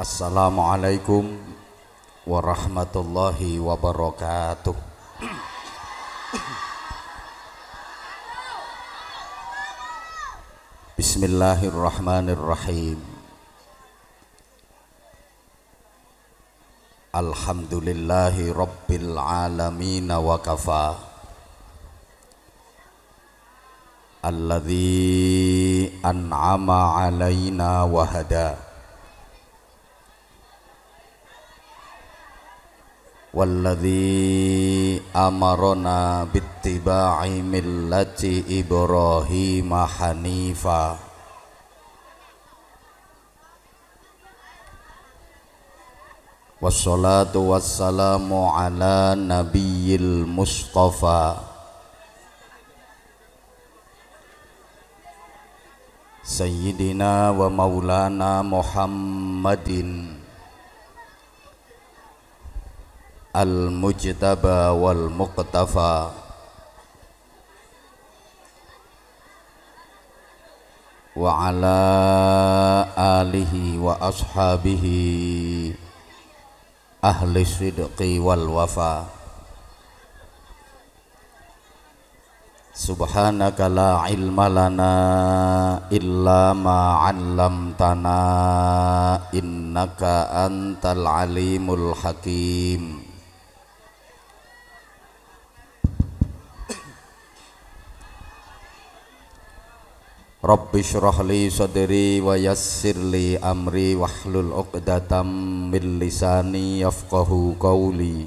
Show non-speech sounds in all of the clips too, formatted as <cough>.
Assalamualaikum warahmatullahi wabarakatuh. Bismillahirrahmanirrahim. Alhamdulillahi rabbil alamin wa kafa. Alladhi an'ama alaina wa hada والذي أمرنا باتباع ملة إبراهيم حنيفا. والصلاة والسلام على نبي المصطفى. سيدنا ومولانا محمد المجتبى والمقتفى. وعلى آله وأصحابه أهل الصدق والوفا. سبحانك لا علم لنا إلا ما علمتنا إنك أنت العليم الحكيم. Rabbi syrah li sadri wa yassir li amri wahlul uqdatam min lisani yafqahu qawli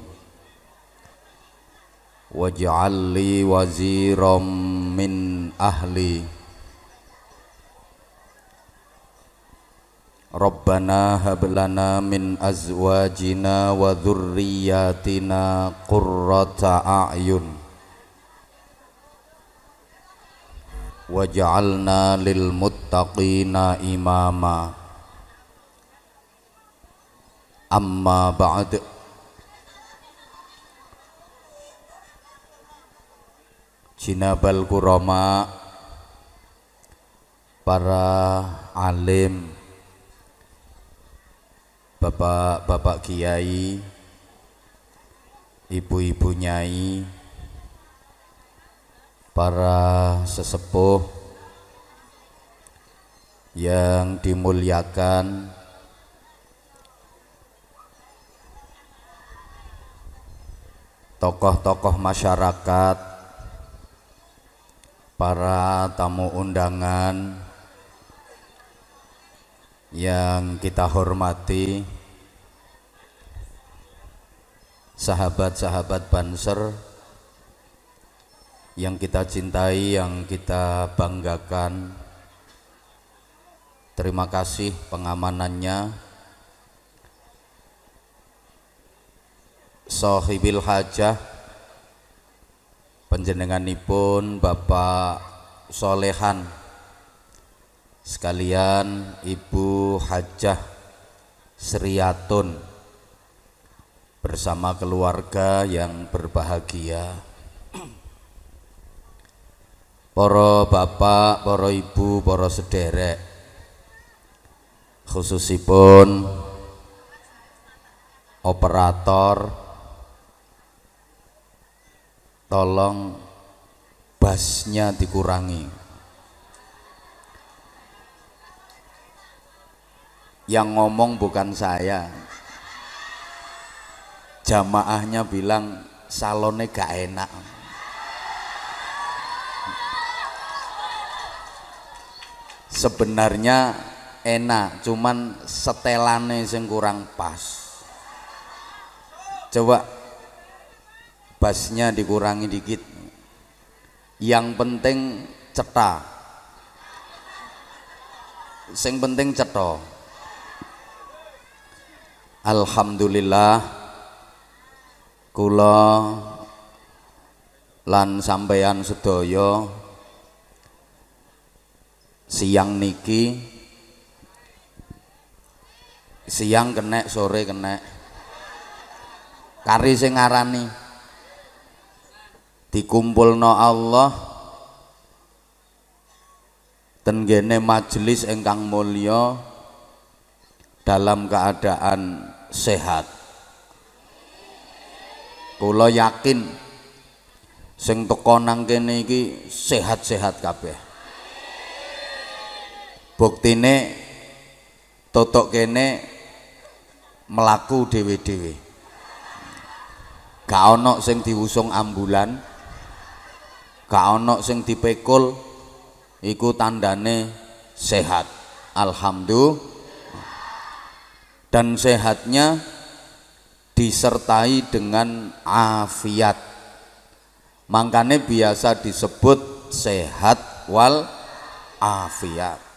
waj'al li waziram min ahli Rabbana hab lana min azwajina wa dhurriyyatina qurrata a'yun waj'alna lil muttaqina imama amma ba'd jinabal kurama para alim bapak-bapak kiai ibu-ibu nyai para sesepuh yang dimuliakan. Tokoh-tokoh masyarakat para tamu undangan yang kita hormati sahabat-sahabat Banser yang kita cintai, yang kita banggakan. Terima kasih pengamanannya. Sohibil hajah penjenenganipun Bapak Solehan sekalian Ibu Hajah Sriatun bersama keluarga yang berbahagia para bapak, para ibu, para sederek. Khususipun operator. Tolong basnya dikurangi. Yang ngomong bukan saya. Jamaahnya bilang salonnya gak enak sebenarnya enak cuman setelane yang kurang pas. Coba basnya dikurangi dikit. Yang penting cetak sing penting ceto Alhamdulillah kula lan sampeyan sedaya siang niki siang kena sore kena. Kari sing ngarani dikumpulno Allah tenggene majelis ingkang mulya dalam keadaan sehat. Kula yakin sing teko nang kene iki sehat-sehat kabeh buktine totok kene melaku dewe-dewe gak ana sing diusung ambulan gak ana sing dipekul iku tandane sehat. Alhamdulillah. Dan sehatnya disertai dengan afiat. Makanya biasa disebut sehat wal afiat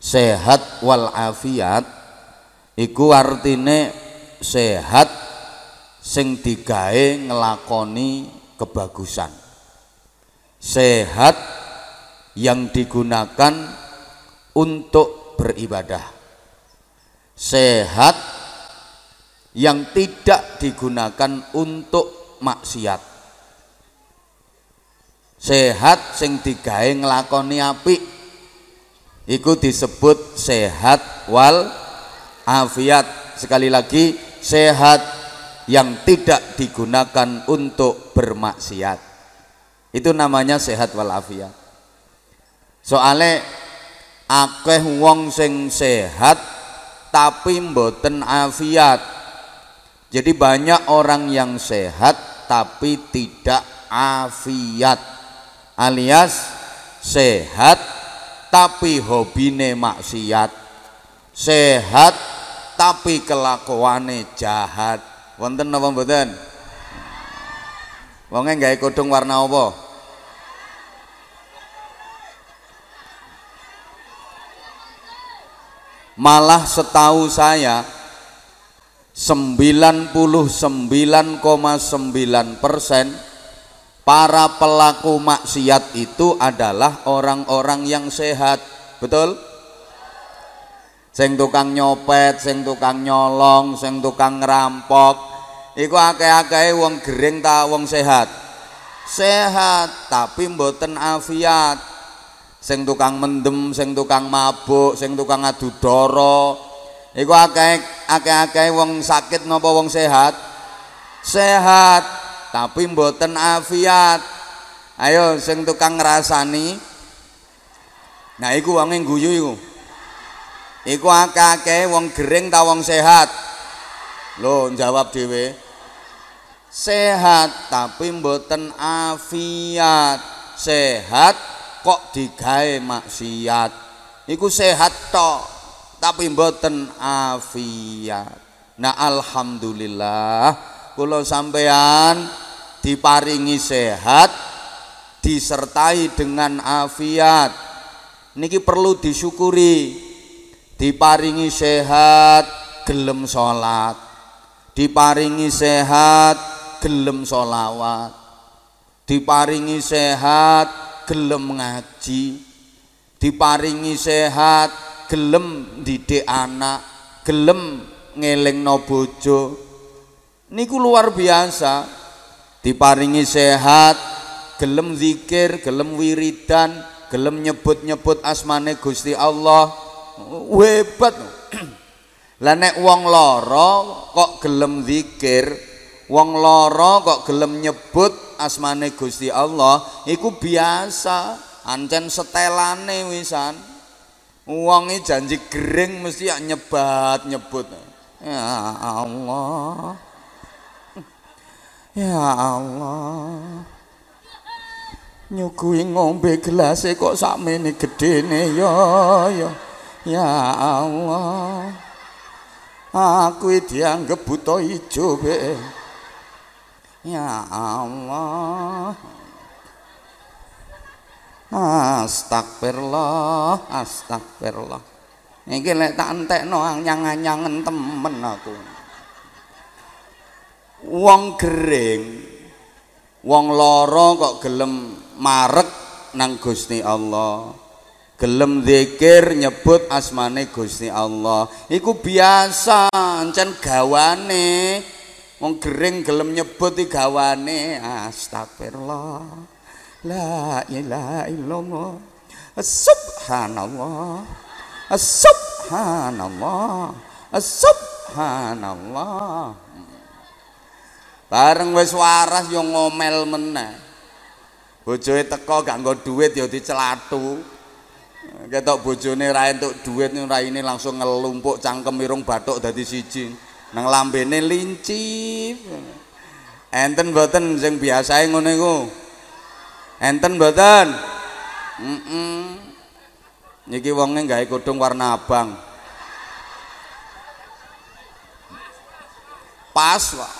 sehat wal afiat iku artine sehat sing digawe ngelakoni kebagusan. Sehat yang digunakan untuk beribadah. Sehat yang tidak digunakan untuk maksiat. Sehat sing digawe nglakoni apik iku disebut sehat wal afiat sekali lagi sehat yang tidak digunakan untuk bermaksiat itu namanya sehat wal afiat soale akeh wong sing sehat tapi mboten afiat. Jadi banyak orang yang sehat tapi tidak afiat. Alias sehat tapi hobine maksiat. Sehat tapi kelakuane jahat. Wonten napa mboten? Wonge gawe kodhong warna apa? malah setahu saya 99,9 persen para pelaku maksiat itu adalah orang-orang yang sehat betul? sing tukang nyopet, sing tukang nyolong, sing tukang ngerampok iku akeh-akeh wong gering ta wong sehat sehat tapi mboten afiat sing tukang mendem, sing tukang mabuk, sing tukang adu doro. Iku akeh akeh-akeh wong sakit napa wong sehat? Sehat, tapi mboten afiat. Ayo sing tukang ngrasani. Nah iku wonge guyu iku. Iku akeh-akeh wong gering ta wong sehat? Loh, jawab dhewe. Sehat tapi mboten afiat. Sehat kok digawe maksiat iku sehat tok tapi mboten afiat nah alhamdulillah kula sampean diparingi sehat disertai dengan afiat. Niki perlu disyukuri diparingi sehat gelem salat diparingi sehat gelem solawat diparingi sehat gelem ngaji. Diparingi sehat gelem didik anak gelem ngelingno bojo niku luar biasa. Diparingi sehat gelem zikir gelem wiridan gelem nyebut-nyebut asmane Gusti Allah. Hebat. <clears throat> Lah nek wong lara kok gelem zikir wong lara kok gelem nyebut asmane Gusti Allah iku biasa. Ancen setelane wisan. Wong janji gering mesti ya nyebat nyebut ya Allah ya Allah. Nyugui ngombe gelas kok sakmene gedene ya ya. Ya Allah. Aku dianggap buta ijo be. Ya Allah. Astagfirullah Astagfirullah. Ini lek tak entekno anyang-anyangen temen aku Wong gering Wong loro kok gelem marek nang Gusti Allah. Gelem zikir nyebut asmane Gusti Allah. Iku biasa encen gawane. Wong gering gelem nyebut gawane. Astagfirullah. La ilaha illallah. Subhanallah. Subhanallah. Subhanallah bareng wis waras yo ngomel meneh. Bojoe teko gak nggo duit yo dicelatu. Ketok bojone ra entuk duit raine langsung ngelumpuk cangkem irung bathuk dadi siji. Nang lambene lincip enten mboten sing biasae ngono iku? Enten mboten? Heeh mm -mm. niki wonge gawe kudung warna abang. Pas Pak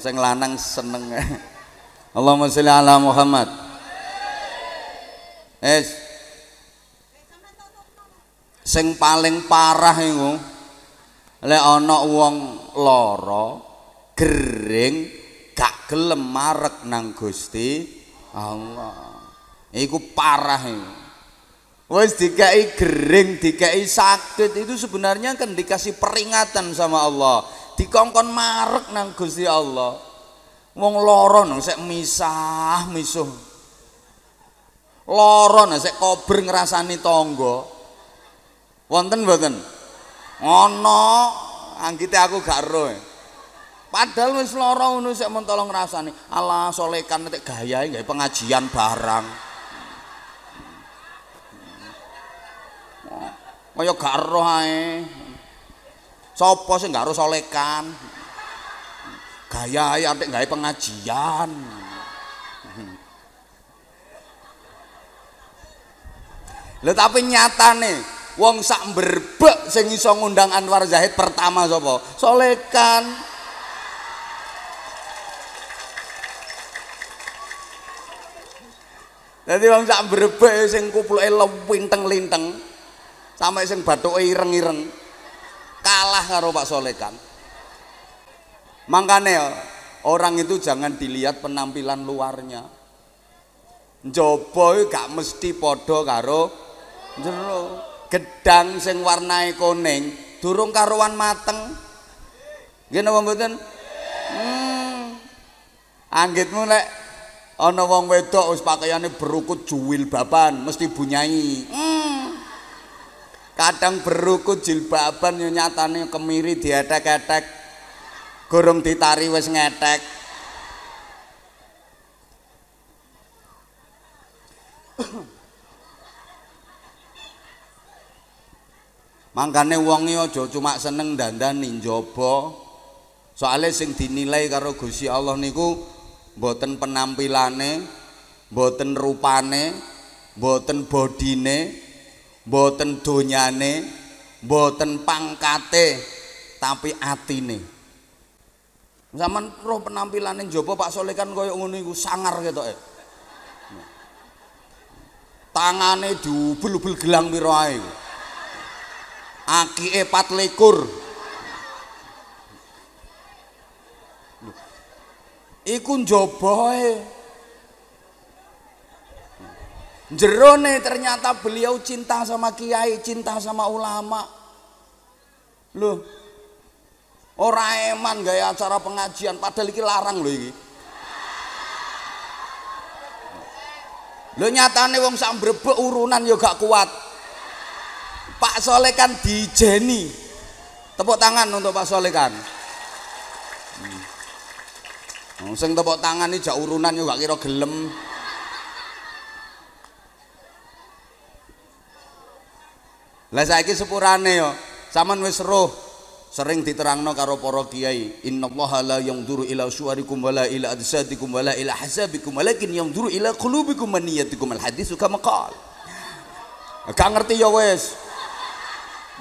sing lanang seneng. <laughs> Allahumma sholli ala Muhammad. Es. Sing paling parah iku lek ana wong lara gering gak gelem marek nang Gusti Allah. Iku parah iku. Wis dikai gering dikai sakit itu sebenarnya kan dikasih peringatan sama Allah dikongkon marek nang Gusti Allah. Wong lara nang sek misah misuh. Lara nang sek kober ngrasani tangga. Wonten mboten? Ana anggite aku gak ero padahal wis lara ngono sik men tolong rasane ala solekan nek gayae gawe pengajian barang. Kaya gak ero ae sapa sing gak ero solekan? Gayae arek gawe pengajian. Lha tapi nyatane wong sak berbek sing iso ngundang Anwar Zahid pertama sapa Solekan. Jadi wong sak berbek sing kupluke lewinteng-linteng sampai sing bathuke ireng-ireng kalah karo Pak Solekan Makanya orang itu jangan dilihat penampilan luarnya. Njaba gak mesti padha karo jero. Gedang sing warnae kuning durung karuan mateng. Nggih napa mboten? Hmm. Anggitmu nek ana wong wedok wis pakaiane berukut juwilbaban mesti bunyai. Hmm. Kadang berukut jilbaban yo nyatane kemiri dietek-etek gorong ditari wis ngetek Mangkane wong aja cuma seneng dandani njaba. Soale sing dinilai karo Gusti Allah niku mboten penampilane, mboten rupane, mboten bodine, mboten donyane, mboten pangkate, tapi atine. Zaman roh penampilane njaba Pak Soleh kan kaya ngono iku sangar ketoke. Tangane diubul-ubul gelang pira ae. akike patlikur iku njoboe jerone ternyata beliau cinta sama kiai cinta sama ulama loh ora eman gaya acara pengajian padahal iki larang lho iki lho nyatane wong sak mbrebek urunan ya gak kuat Pak Solekan dijeni. Tepuk tangan untuk Pak Solekan. Hmm. Sing tepuk tangan iki jak urunan yo gak kira gelem. Lah saiki sepurane yo, sampean wis roh sering diterangno karo para kiai innallaha la yanzuru ila suwarikum wala ila ajsadikum wala ila hasabikum walakin yanzuru ila qulubikum wa niyyatikum al haditsu kama qala gak ngerti ya wis.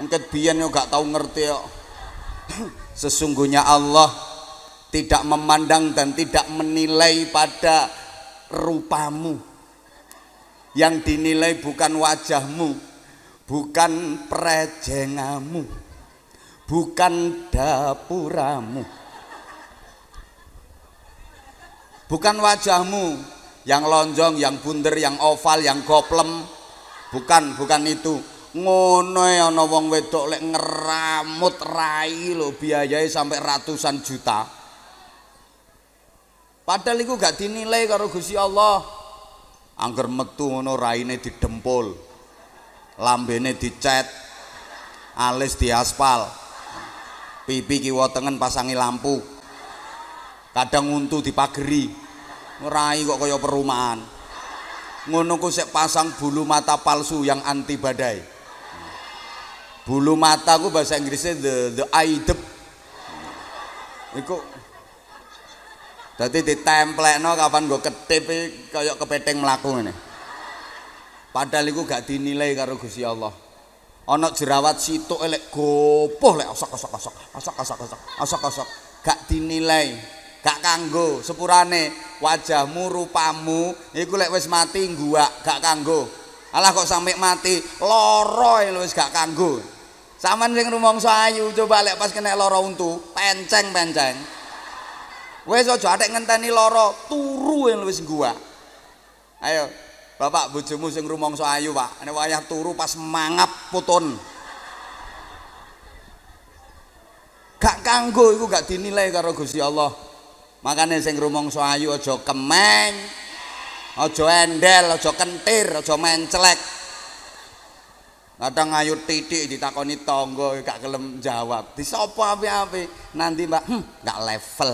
Mungkin biyen yo gak tahu ngerti yo. <clears throat> Sesungguhnya Allah tidak memandang dan tidak menilai pada rupamu. Yang dinilai bukan wajahmu bukan prejengamu. Bukan dapuramu. Bukan wajahmu yang lonjong, yang bunder, yang oval, yang goplem. Bukan, bukan itu. Ngono ya ana wong wedok lek ngeramut rai lho biayai sampai ratusan juta. Padahal iku gak dinilai karo Gusti Allah. Angger metu ngono raine didempul lambene dicet alis diaspal. Pipi kiwa tengen pasangi lampu. Kadang untu dipageri. Ngerai kok kaya perumahan. Ngono ku sik pasang bulu mata palsu yang anti badai. Bulu mata ku bahasa Inggrisnya the the eye dep iku dadi ditemplekno kapan gue ketip kaya kepeteng mlaku ngene padahal iku gak dinilai karo Gusti Allah. Ana jerawat situk elek gopoh lek osok-osok osok osok-osok gak dinilai gak kanggo sepurane wajahmu rupamu iku lek wis mati gua gak kanggo. Alah kok sampe mati loro wis gak kanggo. Sampean sing rumangsa ayu coba lek pas kena loro untu penceng-penceng wis aja atek ngenteni loro turu wis gua ayo bapak bojomu sing rumangsa ayu pak. Nek wayah turu pas mangap putun. Gak kanggo iku gak dinilai karo Gusti Allah. Makanya sing rumangsa ayu aja kemeng aja endel aja kentir aja mencelek kadang ayu titik ditakoni tangga gak kelem jawab. Disapa api-api nanti mbak hm, gak level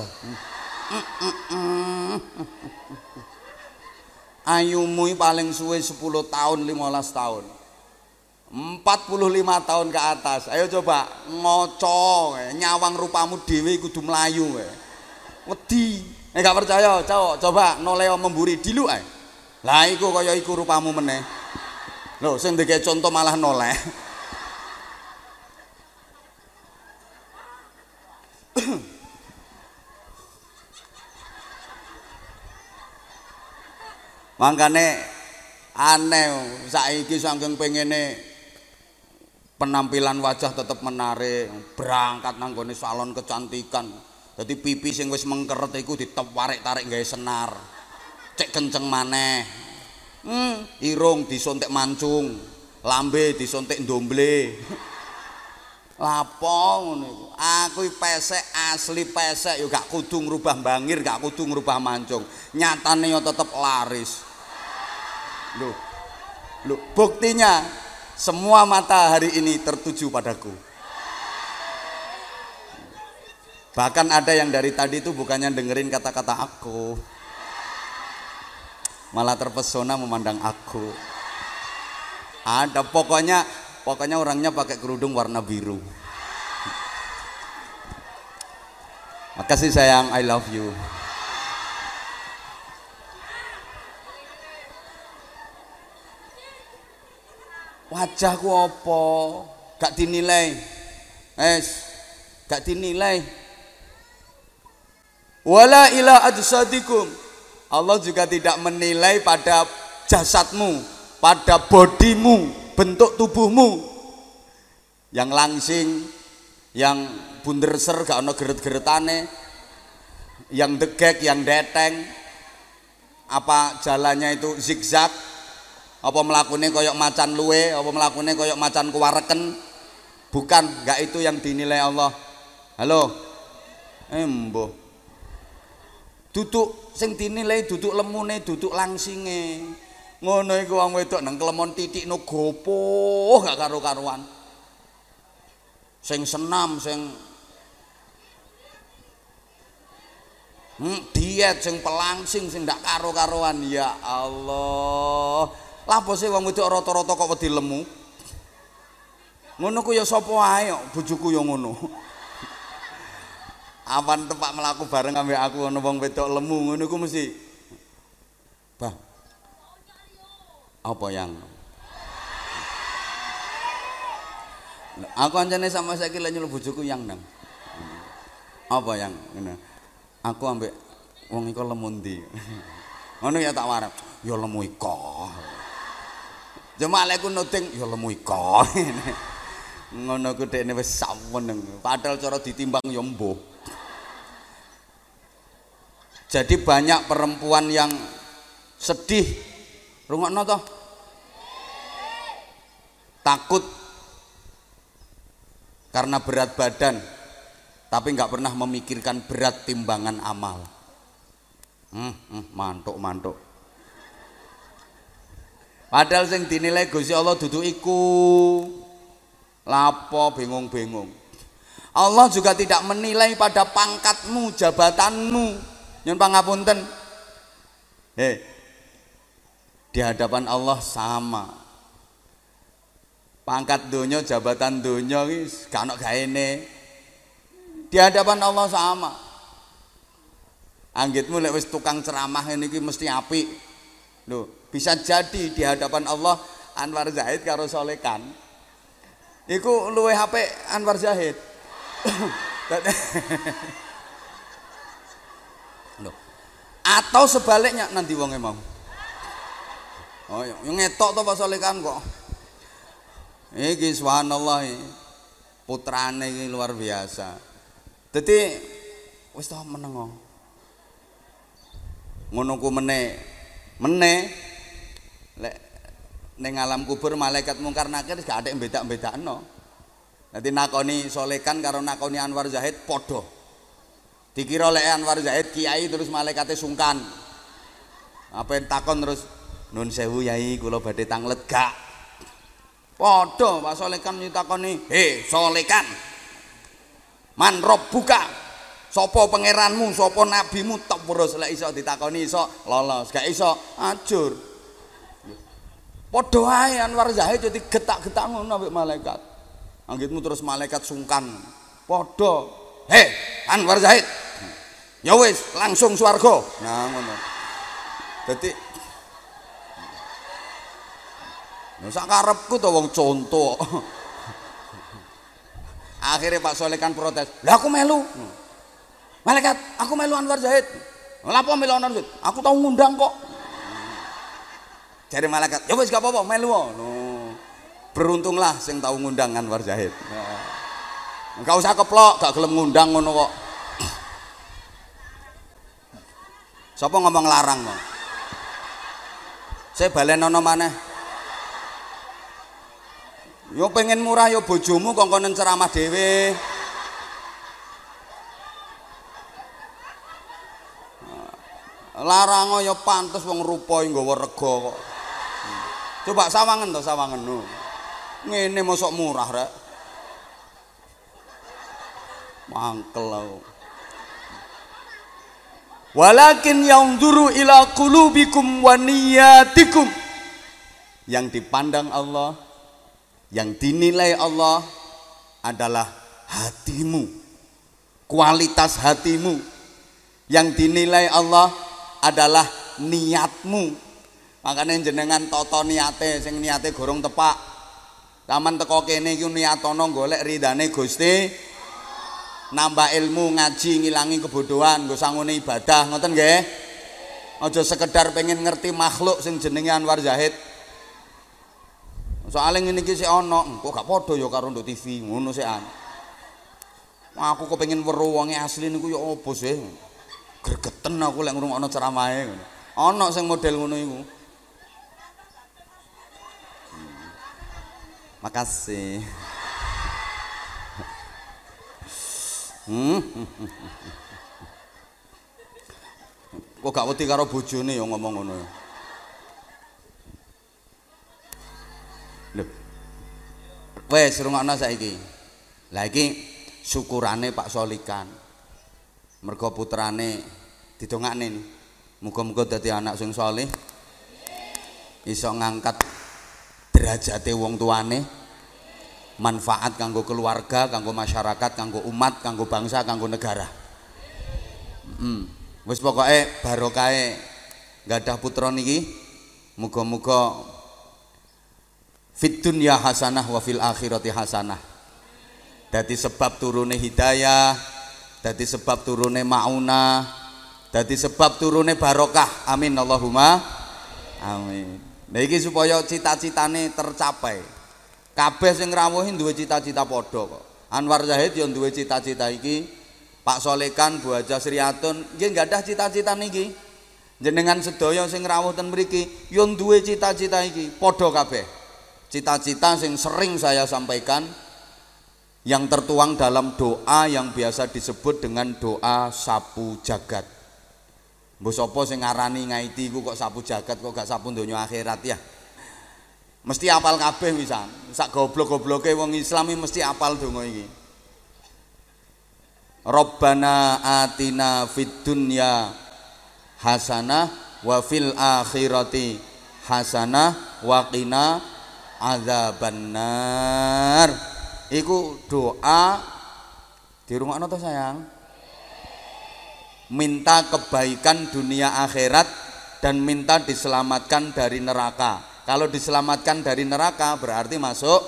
ayumu paling suwe 10 tahun 15 tahun. 45 tahun ke atas. Ayo coba ngoco nyawang rupamu dewi kudu melayu wedi. Nek gak percaya cowok coba noleo memburi dilu ae lah iku kaya iku rupamu meneh. Lho sing contoh malah noleh <laughs> Mangkane aneh saiki saking pengene penampilan wajah tetap menarik, berangkat nang salon kecantikan. Dadi pipi sing wis mengkeret iku ditewarik-tarik gawe senar. Cek kenceng maneh. Hmm, irung disontek mancung, lambe disontek ndomble. Lapo ngono iku? Aku pesek asli pesek yo gak kudu ngrubah bangir, gak kudu ngrubah mancung. Nyatane yo tetep laris. Loh. Loh, buktinya semua mata hari ini tertuju padaku. Bahkan ada yang dari tadi itu bukannya dengerin kata-kata aku. Malah terpesona memandang aku. Ada pokoknya pokoknya orangnya pakai kerudung warna biru. Makasih sayang, I love you. Wajahku apa? Gak dinilai. Es, gak dinilai. Wala ila ajsadikum. Allah juga tidak menilai pada jasadmu pada bodimu bentuk tubuhmu. Yang langsing yang bunder ser gak ono geret-geretane. Yang degek yang deteng. Apa jalannya itu zigzag apa melakukannya koyok macan luwe apa melakukannya koyok macan kuwareken? Bukan gak itu yang dinilai Allah. Halo? Embo duduk sing dinilai duduk lemune duduk langsinge. Ngono iku wong wedok nang klemon titik no gopo gak karo-karuan sing senam sing hmm, diet sing pelangsing sing ndak karo-karuan ya Allah lapo sih wong wedok rata-rata kok wedi lemu ngono ku ya sapa ae bojoku ya ngono <laughs> awan tempat melaku bareng ambek aku ono wong wedok lemu ngono ku mesti Bah. Apa yang Aku anjane sama saiki lek nyeluk bojoku yang nang. Apa yang ngene. Aku ambek wong iku lemu ndi. <laughs> Ngono ya tak warep. Ya lemu iko. Cuma lek ku nuting ya lemu iko. <laughs> Ngono ku dekne wis saweneng. Padahal cara ditimbang ya. Jadi banyak perempuan yang sedih. Rungokno toh? Takut karena berat badan, tapi nggak pernah memikirkan berat timbangan amal. Hmm, hmm, mantuk mantuk. Padahal sing dinilai Gusti Allah duduk iku lapo bingung-bingung. Allah juga tidak menilai pada pangkatmu, jabatanmu. Nyun pangapunten. Hei, di hadapan Allah sama. Pangkat dunia, jabatan dunia wis gak gaene. Di hadapan Allah sama. Anggitmu lek wis tukang ceramah ini mesti api. Loh, bisa jadi di hadapan Allah Anwar Zahid karo Solekan. Iku luwe HP Anwar Zahid. <coughs> <coughs> Loh. Atau sebaliknya nanti wonge mau. Oh, yang ngetok to Pak Solekan kok. Iki subhanallah putrane iki luar biasa. Dadi wis to menengo. Ngono ku meneh. Meneh lek ning alam kubur malaikat mungkar nakir gak ada yang beda-bedakno. Nanti nakoni Solekan karo nakoni Anwar Zahid podo. Dikira oleh Anwar Zahid kiai terus malaikatnya sungkan. Apa yang takon terus Nun sewu yai kula badhe tanglet gak. Padha Pak Solekan nyitakoni, "He, Solekan. Man buka. Sopo pangeranmu, sopo nabimu tak terus lek iso ditakoni iso lolos, gak iso ajur." Padha ae Anwar Zahid jadi getak-getak ngono ambek malaikat. Anggitmu terus malaikat sungkan. Padha, "He, Anwar Zahid. Ya wis, langsung swarga." Nah ngono. Dadi Nah, sak karepku to wong contoh. <laughs> Akhirnya Pak Soleh kan protes. Lah aku melu. Malaikat, aku melu Anwar Zahid. Lah apa melu Anwar Zahid? Aku tau ngundang kok. Jadi malaikat, ya wis gak apa-apa melu. No. Beruntunglah sing tau ngundang Anwar Zahid. Nah. Enggak usah keplok, gak gelem ngundang ngono kok. Sapa ngomong larang mau? Saya balen maneh. Yo pengen murah yo bojomu kongkonen ceramah dhewe. Larang yo pantes wong rupa nggawa rega kok. Coba sawangen to sawangen no. Ngene mosok murah rek. Mangkel lho. Walakin yanzuru ila qulubikum wa niyatikum. Yang dipandang Allah yang dinilai Allah adalah hatimu kualitas hatimu yang dinilai Allah adalah niatmu makanya jenengan toto niate sing niate gorong tepak taman teko kene iki niatono golek ridane Gusti nambah ilmu ngaji ngilangi kebodohan nggo sangune ibadah ngoten nggih aja sekedar pengen ngerti makhluk sing jenenge Anwar Zahid Soale ngene iki sik ana, kok gak padha ya karo nduk TV, ngono sik an. Aku kepengin weruh wonge asli niku ya apa sih? Gregeten aku lek ngrungokno ceramahe ngono. Ana sing model ngono iku. Makasih. Hmm. Kok gak wedi karo bojone ya ngomong ngono ya. Wes rungokno saiki. Lah iki syukurane Pak Solikan. Mergo putrane didongakne. Muga-muga dadi anak sing saleh. Iso ngangkat derajate wong tuane. Manfaat kanggo keluarga, kanggo masyarakat, kanggo umat, kanggo bangsa, kanggo negara. Hmm. Wis pokoke barokahe gadah putra niki muga-muga fit dunya hasanah wa fil akhirati hasanah dadi sebab turune hidayah dadi sebab turune mauna dadi sebab turune barokah amin Allahumma amin nah iki supaya cita-citane tercapai. Kabeh sing ngrawuhi duwe cita-cita padha kok. Anwar Zahid yang duwe cita-cita iki. Pak Solekan Bu Haja Sriatun nggih gadah cita-cita niki jenengan sedaya sing rawuh ten mriki yo duwe cita-cita iki. Padha kabeh. Cita-cita yang sering saya sampaikan yang tertuang dalam doa yang biasa disebut dengan doa sapu jagat. Mbok sapa sing ngarani ngaiti iku kok sapu jagat kok gak sapu donya akhirat ya. Mesti apal kabeh wisan. Sak goblok-gobloke wong Islami mesti apal donga iki. Rabbana atina fid dunya hasanah wa fil akhirati hasanah wa qina adzabannar iku doa dirungokno to sayang minta kebaikan dunia akhirat dan minta diselamatkan dari neraka kalau diselamatkan dari neraka berarti masuk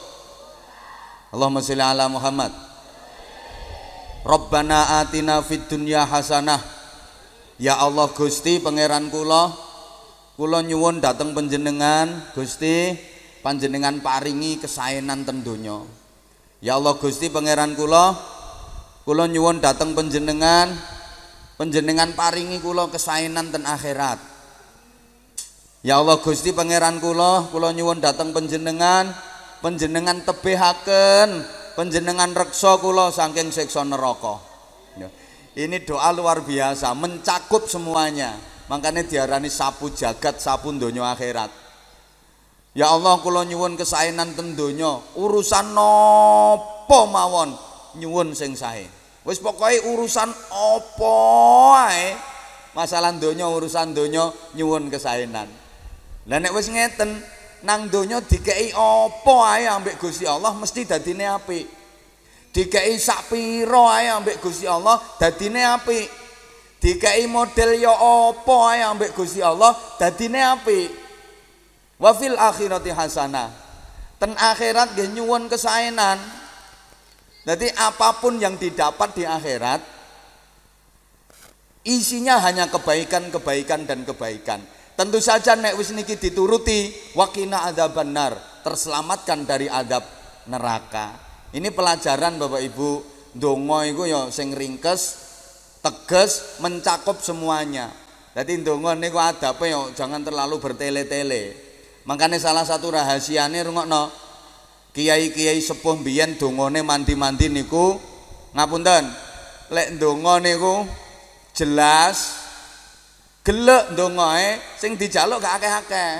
Allahumma sholli ala Muhammad Rabbana atina fid dunya hasanah. Ya Allah Gusti pangeran kula kula nyuwun dateng panjenengan Gusti panjenengan paringi kesaenan ten donya. Ya Allah Gusti pangeran kula kula nyuwun dateng panjenengan panjenengan paringi kula kesaenan ten akhirat. Ya Allah Gusti pangeran kula kula nyuwun dateng panjenengan panjenengan tebehaken penjenengan reksa kula saking siksa neraka. Ya. Ini doa luar biasa, mencakup semuanya. Makanya diarani sapu jagat, sapu donya akhirat. Ya Allah kula nyuwun kesaenan ten donya, urusan nopo mawon nyuwun sing sae. Wis pokoke urusan apa ae masalah donya urusan donya nyuwun kesaenan. Lah nek wis ngeten, nang donya dikei apa ae ambek Gusti Allah mesti dadine apik. Dikei sak pira ae ambek Gusti Allah dadine apik. Dikei model ya apa ae ambek Gusti Allah dadine apik. Wa fil akhirati hasanah. Ten akhirat nggih nyuwun kesaenan. Jadi apa pun yang didapat di akhirat isinya hanya kebaikan-kebaikan dan kebaikan. Tentu saja nek wis niki dituruti wakina adzaban nar, terselamatkan dari adab neraka. Ini pelajaran Bapak Ibu, dongo itu ya sing ringkes, tegas, mencakup semuanya. Jadi dongo niku adabe ya jangan terlalu bertele-tele. Makanya salah satu rahasiane rungokno kiai-kiai sepuh biyen dongane mandi-mandi niku ngapunten. Lek dongo niku jelas gelek ndongae sing dijaluk gak akeh-akeh.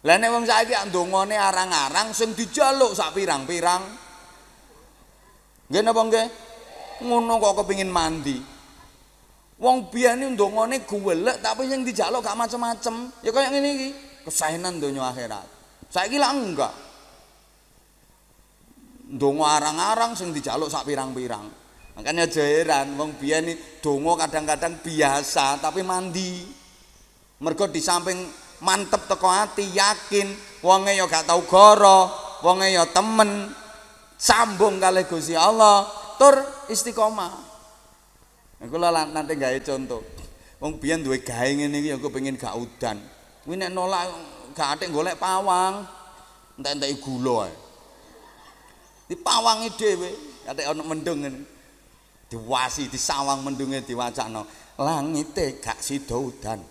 Lah nek wong saiki ndongane arang-arang sing dijaluk sak pirang-pirang. Nggih napa nggih? Ngono kok kepengin mandi. Wong biyane ndongane guwelek tapi sing dijaluk gak macem-macem. Ya kaya ngene iki, kesaenan donya akhirat. Saiki lah enggak. Ndonga arang-arang sing dijaluk sak pirang-pirang. Makanya heran wong biyen donga kadang-kadang biasa tapi mandi. Mergo di samping mantep teko ati yakin wonge ya gak tau goro, wonge ya temen sambung kali Gusti Allah tur istiqomah. Aku lah nanti gawe contoh. Wong biyen duwe gawe ngene iki aku pengen gak udan. Kuwi nek nolak gak golek pawang. Entek-entek gula ae. Di pawange dhewe, atik ana mendung ngene. diwasi disawang mendunge diwacana langite gak sida udan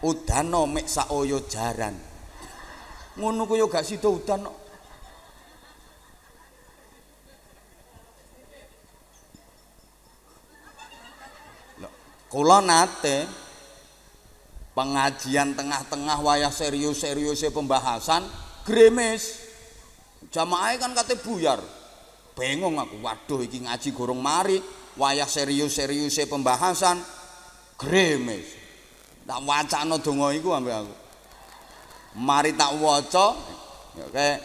udano mek saoyo jaran ngono ku gak sida udan kula nate pengajian tengah-tengah wayah serius-serius pembahasan gremes jamaah kan kate buyar. Bengong aku waduh iki ngaji gorong mari. Wayah serius-serius pembahasan gremes tak wacana donga iku ambek aku. Mari tak waca kayak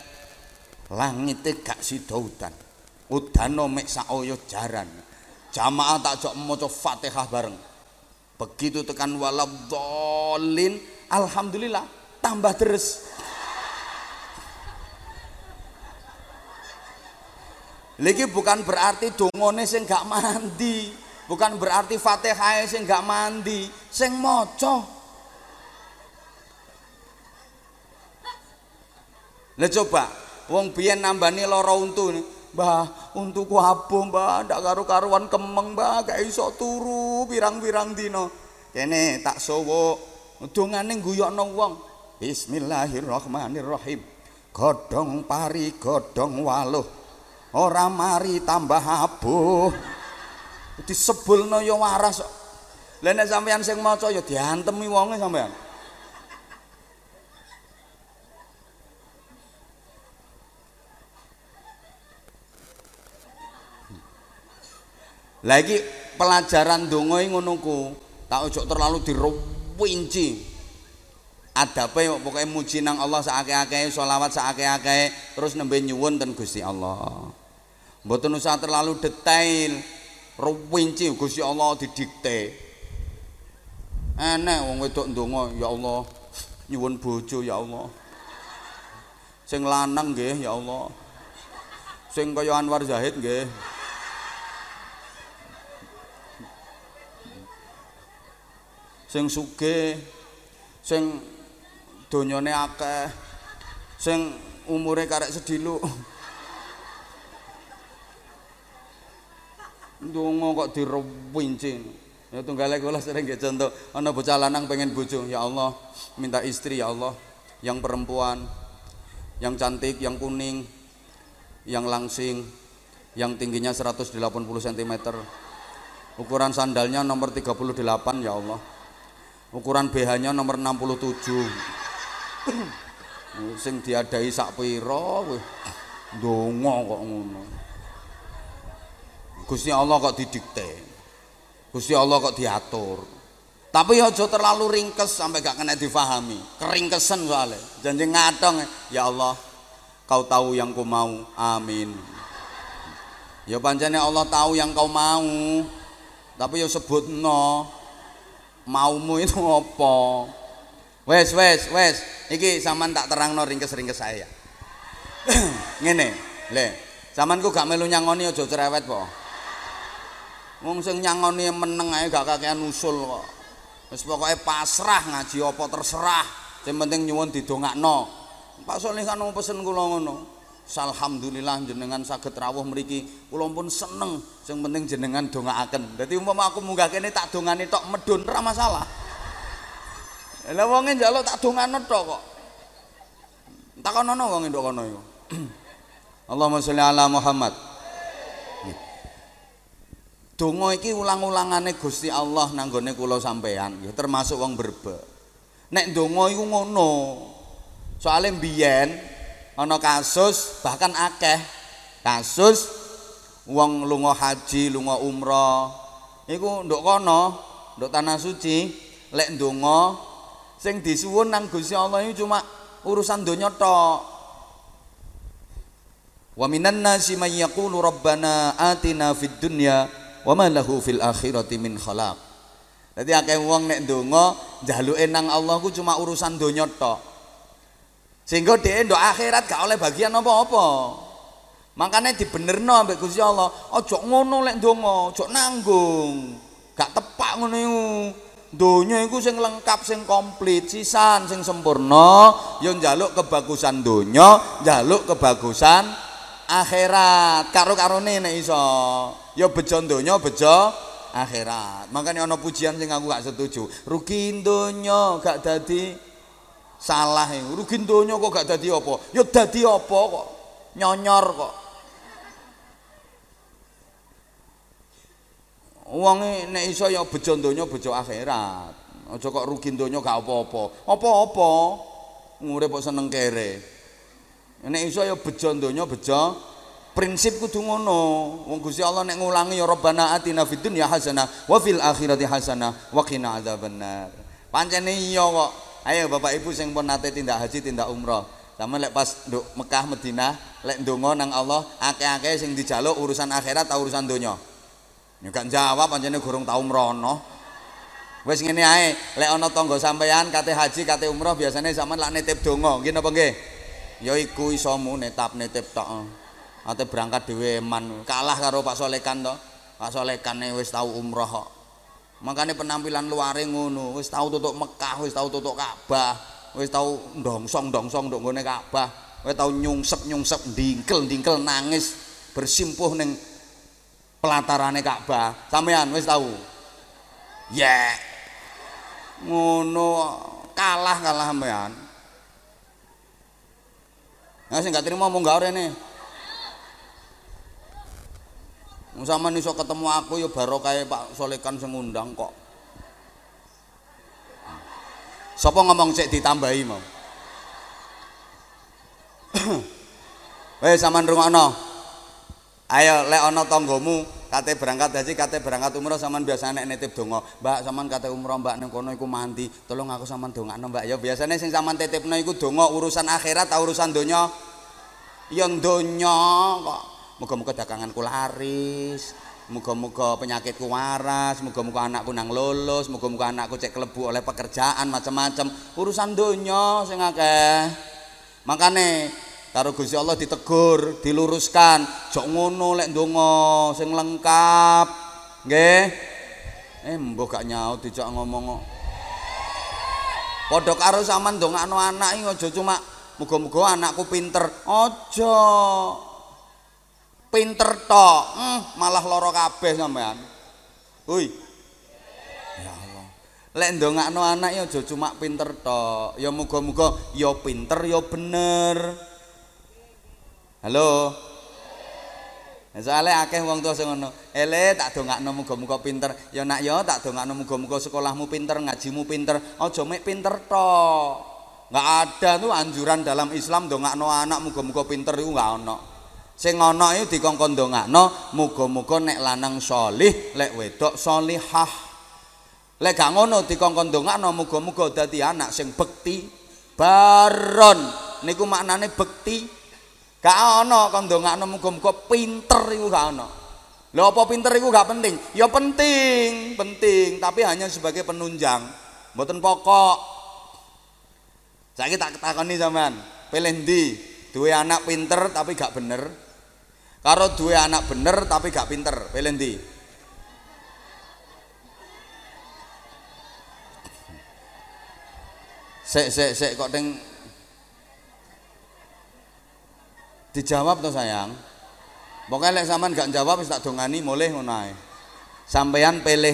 langit gak sida udan. Udano mek saoyo jaran. Jamaah tak jok maca Fatihah bareng begitu tekan dolin alhamdulillah tambah terus Lagi bukan berarti dongone sing gak mandi, bukan berarti Fatihah sing gak mandi, sing maca. Lah coba, wong biyen nambani lara untu Mbah, untuku abuh, Mbah, ndak karo-karuan kemeng, Mbah, gak iso turu pirang-pirang dina. Kene tak sowo, dongane guyokno wong. Bismillahirrahmanirrahim. Godhong pari, godhong waluh. ora mari tambah abuh disebulno ya waras lha nek sampean sing maca ya diantemi wonge sampean Lagi pelajaran donga ngono ku, tak ojo terlalu diruwinci. Adabe pokoknya muji nang Allah saake-ake, sholawat saake-ake, terus nembe nyuwun ten Gusti Allah. Mboten usah terlalu detail, ruwinci Gusti Allah didikte. Enek wong wedok ndonga, ya Allah, nyuwun bojo ya Allah. Sing lanang nggih ya Allah. Sing kaya Anwar Zahid nggih. Sing sugih sing donyane akeh sing umure karek sediluk. Ndonga kok direwinci ya tunggale kula sering nggih contoh ana bocah lanang pengen bojo. Ya Allah minta istri ya Allah. Yang perempuan yang cantik yang kuning yang langsing yang tingginya 180 cm ukuran sandalnya nomor 38 ya Allah ukuran BH-nya nomor 67 <coughs> sing diadai sak pira kowe ndonga kok ngono. Gusti Allah kok didikte. Gusti Allah kok diatur. Tapi aja terlalu ringkes sampai gak kena difahami. Keringkesen soalnya. Janji ngatong ya Allah kau tahu yang ku mau. Amin. Ya pancene Allah tahu yang kau mau. Tapi ya sebut no maumu itu apa? Wes wes wes. Iki sampean tak terangno ringkes-ringkes saya <coughs> ngene le. Sampean ku gak melu nyangoni aja cerewet po. Wong sing nyangoni meneng ae gak kakean usul kok. Wis pokoke pasrah ngaji apa terserah. Sing penting nyuwun didongakno. Pak Soleh kan pesen kula ngono Alhamdulillah jenengan saged rawuh mriki. Kula pun seneng sing penting jenengan dongaaken. Dadi umpama aku munggah kene tak dongane tok medun ora masalah. Lha wonge njaluk tak dongane tok kok. Takonono wong ndok kono iku. <clears throat> Allahumma sholli ala Muhammad. Donga iki ulang-ulangane Gusti Allah nanggone kula sampean ya termasuk wong berbe nek donga iku ngono soalnya mbiyen ana kasus bahkan akeh. Kasus wong lunga haji lunga umroh. Iku nduk kono nduk tanah suci lek ndonga sing disuwun nang Gusti Allah itu cuma urusan donya tok. Wa minan nasi may rabbana atina fid dunya wa ma fil akhirati min khalaq. Dadi akeh wong nek ndonga njaluke nang Allah cuma urusan donya tok Sehingga dia ndok akhirat gak oleh bagian apa-apa. Makanya dibenerno ambek Gusti Allah, ojo ngono lek ndonga, ojo nanggung. Gak tepak ngono iku. Donya iku sing lengkap, sing komplit, sisan sing sempurna, ya njaluk kebagusan donya, njaluk kebagusan akhirat. Karo-karone nek iso. Ya bejo donya, bejo akhirat. Makanya ana pujian sing aku gak setuju. Rugi donya gak dadi salah rugi donya kok gak dadi apa? Ya dadi apa kok? Nyonyor kok. Wonge nek iso ya bejo donya bejo akhirat. Aja kok rugi donya gak apa-apa. Apa-apa? Ngurip kok seneng kere. Nek iso ya bejo donya bejo prinsip kudu ngono. Wong Gusti Allah nek ngulangi ya Rabbana atina fid dunya hasanah wa fil akhirati hasanah wa qina adzabannar. Pancene iya kok Ayo Bapak Ibu sing pun nate tindak haji, tindak umroh. Sama lek pas Mekah Madinah, lek ndonga nang Allah, akeh-akeh sing dijaluk urusan akhirat atau urusan donya. Ya gak jawab pancene gurung tau mrono. Wis ngene ae, lek ana tangga sampean kate haji, kate umroh biasanya sampean lak nitip donga, nggih napa nggih? Ya iku isomu netap nitip tok. Ate berangkat dhewe eman, kalah karo Pak Solekan to. Pak Solekan wis tau umroh kok. Makanya penampilan luare ngono wis tau tutuk Mekah wis tau tutuk Ka'bah wis tau ndongsong-ndongsong nduk nggone Ka'bah wis tau nyungsep-nyungsep ndingkel-ndingkel nangis bersimpuh ning pelatarane Ka'bah sampean wis tau ya yeah. ngono kalah kalah sampean Nah, sing gak terima mung gak nih. Sama iso ketemu aku ya baru kayak Pak Solekan sing ngundang kok. Sopo ngomong cek ditambahi mau. <coughs> Wes sampean rungokno. Ayo lek ana tanggamu kate berangkat haji kate berangkat umroh sampean biasa nek nitip donga mbak sampean kate umroh mbak ning kono iku mandi tolong aku sampean dongakno mbak ya biasanya sing sampean titipno iku donga urusan akhirat ta urusan donya ya donya kok muga-muga daganganku laris Muga-muga penyakitku waras, muga-muga anakku nang lulus, muga-muga anakku cek kelebu oleh pekerjaan macam-macam. Urusan donya sing akeh. Makane karo Gusti Allah ditegur, diluruskan, jok ngono lek ndonga sing lengkap. Nggih. Eh mbok gak nyaut dijak ngomong. Padha karo sampean ndongakno anak iki aja cuma muga-muga anakku pinter. Aja. Pinter tok hmm, malah loro kabeh sampean Hui Ya Allah Lek ndongakno anak ya aja cuma pinter tok ya muga-muga ya pinter ya bener Halo Soale akeh wong tuwa sing ngono. Ele tak dongakno muga-muga pinter. Ya nak ya tak dongakno muga-muga sekolahmu pinter, ngajimu pinter. Aja mek pinter tok. Enggak ada tuh anjuran dalam Islam dongakno anak muga-muga pinter iku enggak ono. Sing ana iki dikongkon ndongakno muga-muga nek lanang salih lek wedok salihah. Lek gak ngono dikongkon ndongakno muga-muga dadi anak sing bekti. Baron niku maknane bekti. Gak ana kon ndongakno muga-muga pinter iku gak ana. Lho apa pinter iku gak penting? Ya penting penting tapi hanya sebagai penunjang. Mboten pokok. Saiki tak takoni sampean pilih ndi duwe anak pinter tapi gak bener karo duwe anak bener tapi gak pinter. Pilih ndi sik sik sik kok ting dijawab tuh sayang? Pokoknya lek sampean gak jawab wis tak dongani mulih ngono ae. Sampean pilih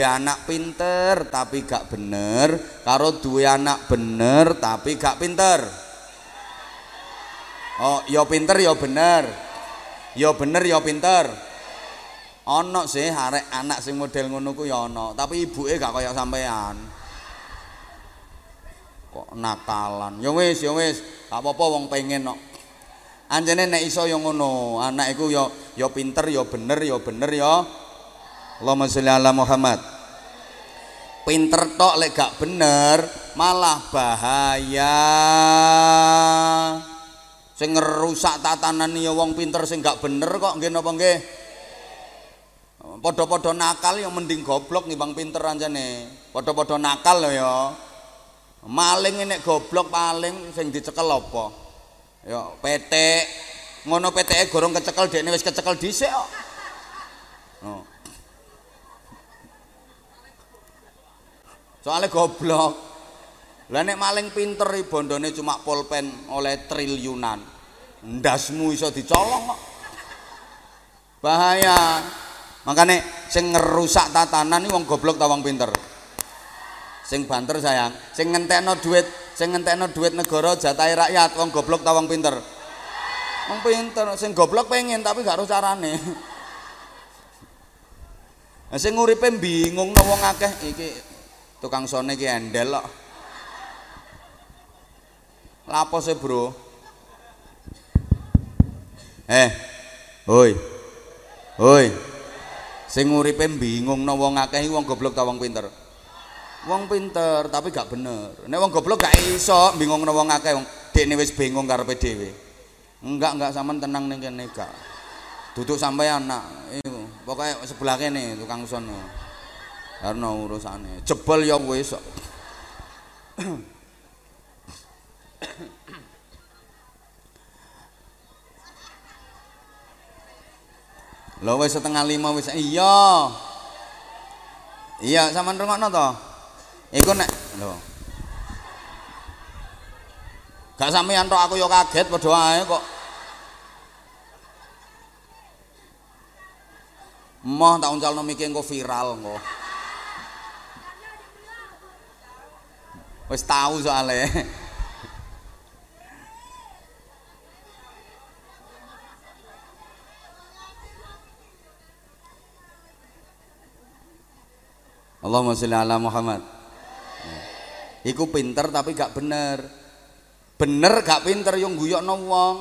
anak pinter tapi gak bener. Karo duwe anak bener tapi gak pinter Oh, ya pinter ya bener. Ya bener ya pinter. Ana sih arek anak sing model ngono ku ya ana, tapi ibuke gak kaya sampean. Kok nakalan. Ya wis, ya wis. Gak apa-apa wong pengen kok. Anjene nek iso ya ngono, anak iku ya ya pinter ya bener ya bener ya. Allahumma sholli ala Muhammad. Pinter tok lek gak bener malah bahaya. Sing ngerusak tatanan ya wong pinter sing gak bener kok nggih napa nggih? Padha-padha nakal ya mending goblok bang pinter anjane. Padha-padha nakal lho ya. Maling nek goblok paling sing dicekel apa? Ya PT ngono PTE gorong kecekel dekne wis kecekel dhisik kok. Oh. soalnya goblok Lah nek maling pinter bondone cuma pulpen oleh triliunan. Ndasmu iso dicolong kok. Bahaya. Makane sing ngerusak tatanan iki wong goblok ta wong pinter. Sing banter sayang, sing ngentekno duit, sing ngentekno duit negara jatahe rakyat wong goblok ta wong pinter. Wong pinter, sing goblok pengen tapi gak ro carane. Sing uripe bingung wong akeh iki tukang sone iki endel kok. Lapo sih bro? Eh, hoi, hoi, sing uripe bingung no wong akeh wong goblok ta wong pinter. Wong pinter tapi gak bener. Nek wong goblok gak iso bingung no wong akeh wong dekne wis bingung karepe dhewe. Enggak enggak sampean tenang ning kene gak. Duduk sampean nak iku. Pokoke sebelah kene tukang sono. Karena urusane jebol ya wis. Lho wis setengah lima wis iya. Iya, sampean rungokno to? Iku nek lho. Gak sampean tok aku yo kaget padha ae kok. Moh tak uncalno miki engko viral engko. Wis tahu soalnya. Allahumma sholli ala Muhammad. Iku pinter tapi gak bener. Bener gak pinter yang guyokno wong.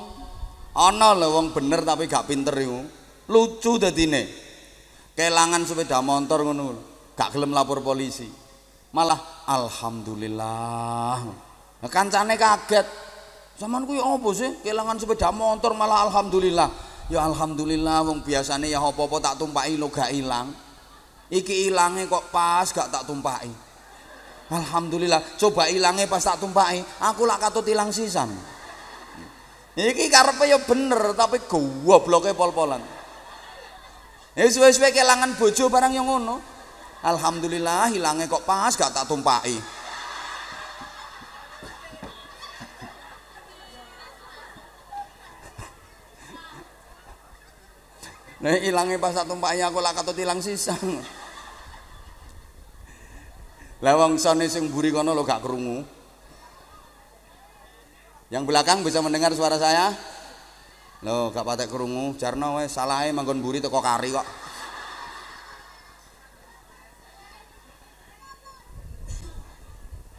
Ana lho wong bener tapi gak pinter iku. lucu dadine kelangan sepeda motor ngono gak gelem lapor polisi malah alhamdulillah kancane kaget zaman kuwi apa sih kelangan sepeda motor malah alhamdulillah ya alhamdulillah wong biasane ya apa-apa tak tumpaki lo gak ilang iki ilange kok pas gak tak tumpaki alhamdulillah coba ilange pas tak tumpaki aku lak katut ilang sisan iki karepe ya bener tapi gobloke pol-polan Ya suwe-suwe kelangan bojo barang yang ngono. Alhamdulillah hilangnya kok pas gak tak tumpaki. Nah hilangnya pas tak tumpaki aku lah katut hilang sisan. Lah wong sone sing mburi kono lo gak krungu. Yang belakang bisa mendengar suara saya? Loh, gak patek krungu, jarno wis salahe manggon mburi teko kari kok.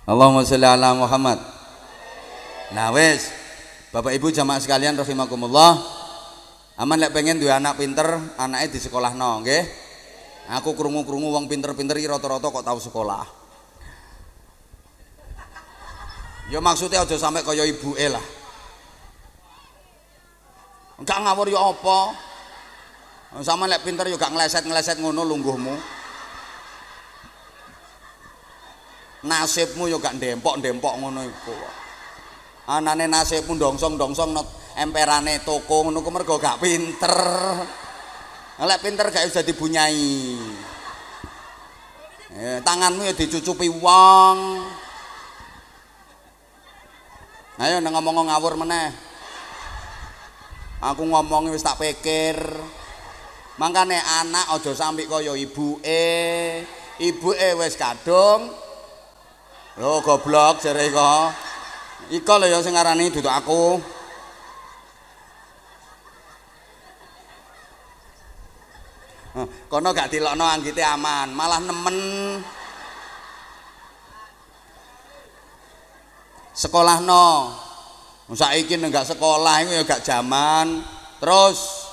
Allahumma sholli ala Muhammad. Nah wis, Bapak Ibu jamaah sekalian rahimakumullah. Aman lek pengen duwe anak pinter, anaknya di sekolah no, nggih. Aku krungu-krungu wong pinter-pinter rata-rata kok tahu sekolah. Ya maksudnya aja sampai kaya ibuke lah. Enggak ngawur ya apa? Sama lek pinter yo gak ngleset-ngleset ngono lungguhmu. Nasibmu yo gak ndempok-ndempok ngono iku. Anane nasibmu dongsong-dongsong not emperane toko ngono ku mergo gak pinter. Lek pinter gak bisa dibunyai. Eh, tanganmu ya dicucupi wong. Ayo nang ngomong ngawur meneh. aku ngomong wis tak pikir. Mangkane anak aja sampe kaya ibuke. Ibuke wis kadung lho goblok jare iko iko lho ya sing ngarani duduk aku. Kono gak dilokno anggite aman. Malah nemen sekolah no saiki enggak sekolah ini ya gak zaman terus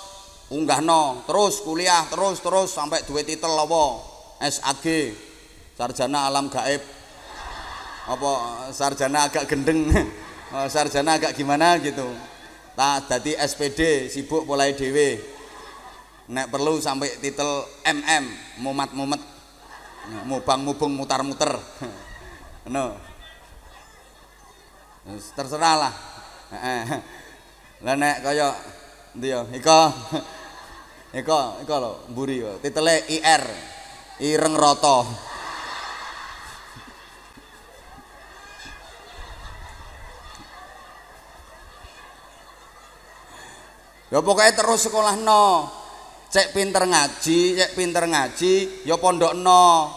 unggah no terus kuliah terus terus sampai dua titel apa? SAG sarjana alam gaib. Apa sarjana agak gendeng. <laughs> Sarjana agak gimana gitu. Tak jadi SPD sibuk mulai dewe nek perlu sampai titel MM mumat mumet mubang mubung mutar muter <laughs> no terserah lah <laughs> Lah nek kaya ndi ya? Iko. <laughs> Iko, iko lho, mburi kok. Titele IR. Ireng Rata. <laughs> Ya pokoknya terus sekolah no. Cek pinter ngaji, cek pinter ngaji, ya pondok no.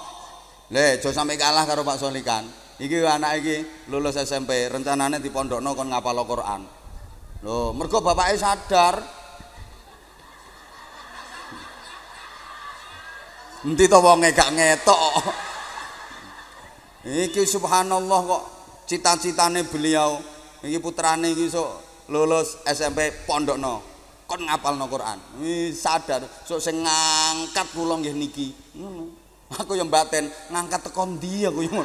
Le, jo sampai kalah karo Pak Solikan. Iki anak iki lulus SMP rencananya di kon ngapal Quran. Lho mergo bapaknya sadar. Nanti to wonge gak ngetok? Iki subhanallah kok cita-citane beliau. Iki putrane iki sok lulus SMP pondokno kon ngapal no Quran. Ini sadar. Sok sing ngangkat kula nggih niki. Aku yang baten ngangkat tekon ndi aku yang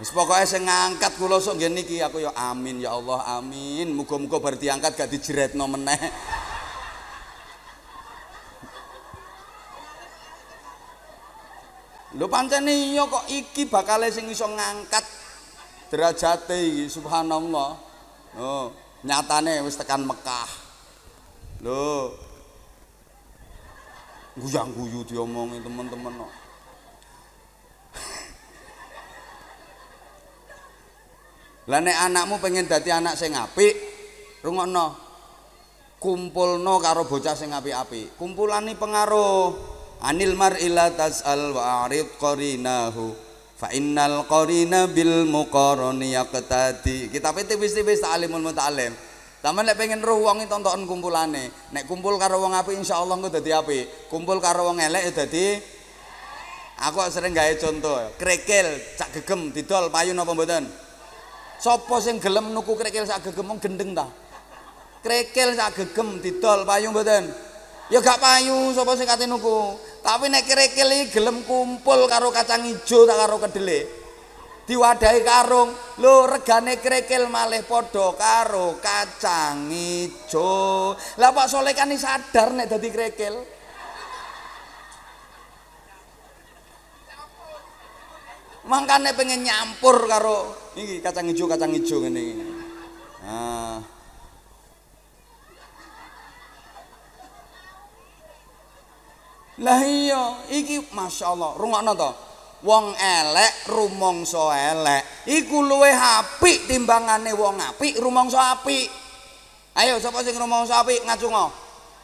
Wis pokoke sing ngangkat kula sok nggih niki aku ya amin ya Allah amin. Muga-muga bar diangkat gak dijeretno meneh. Lho pancen iya kok iki bakal sing iso ngangkat derajate iki subhanallah. Oh, nyatane wis tekan Mekah. Lho. Guyang-guyu diomongi teman-teman kok. Lah nek anakmu pengen dadi anak sing apik, rungokno. Kumpulno karo bocah sing apik-apik. Kumpulani pengaruh. Anil mar'ila tas'al wa arid qarinahu. Fa innal qarina bil muqarrani yaqtadi. Kitab tipis-tipis ta'limul muta'allim. Taman nek pengen roh wong tonton kumpulane. Nek kumpul karo wong apik insyaallah engko dadi apik. Kumpul karo wong elek ya dadi Aku sering gawe contoh, krekil, cak gegem, didol, payu napa mboten? Sopo sing gelem nuku krikil sak gegemong gendeng ta? Krekel sak gegem didol payu mboten? Ya gak payu sapa sing kate nuku. Tapi nek krekel iki gelem kumpul karo kacang ijo tak karo kedele. Diwadahi karung, lho regane krekel malih padha karo kacang ijo. Lah Pak Soleh kan sadar nek dadi krekel. Mangkane pengen nyampur karo iki kacang ijo kacang ijo ngene iki. Nah. Lah iya, iki masyaallah, rungokno to. Wong elek rumangsa elek, iku luwih apik timbangane wong apik rumangsa apik. Ayo sapa sing rumangsa apik ngacungo.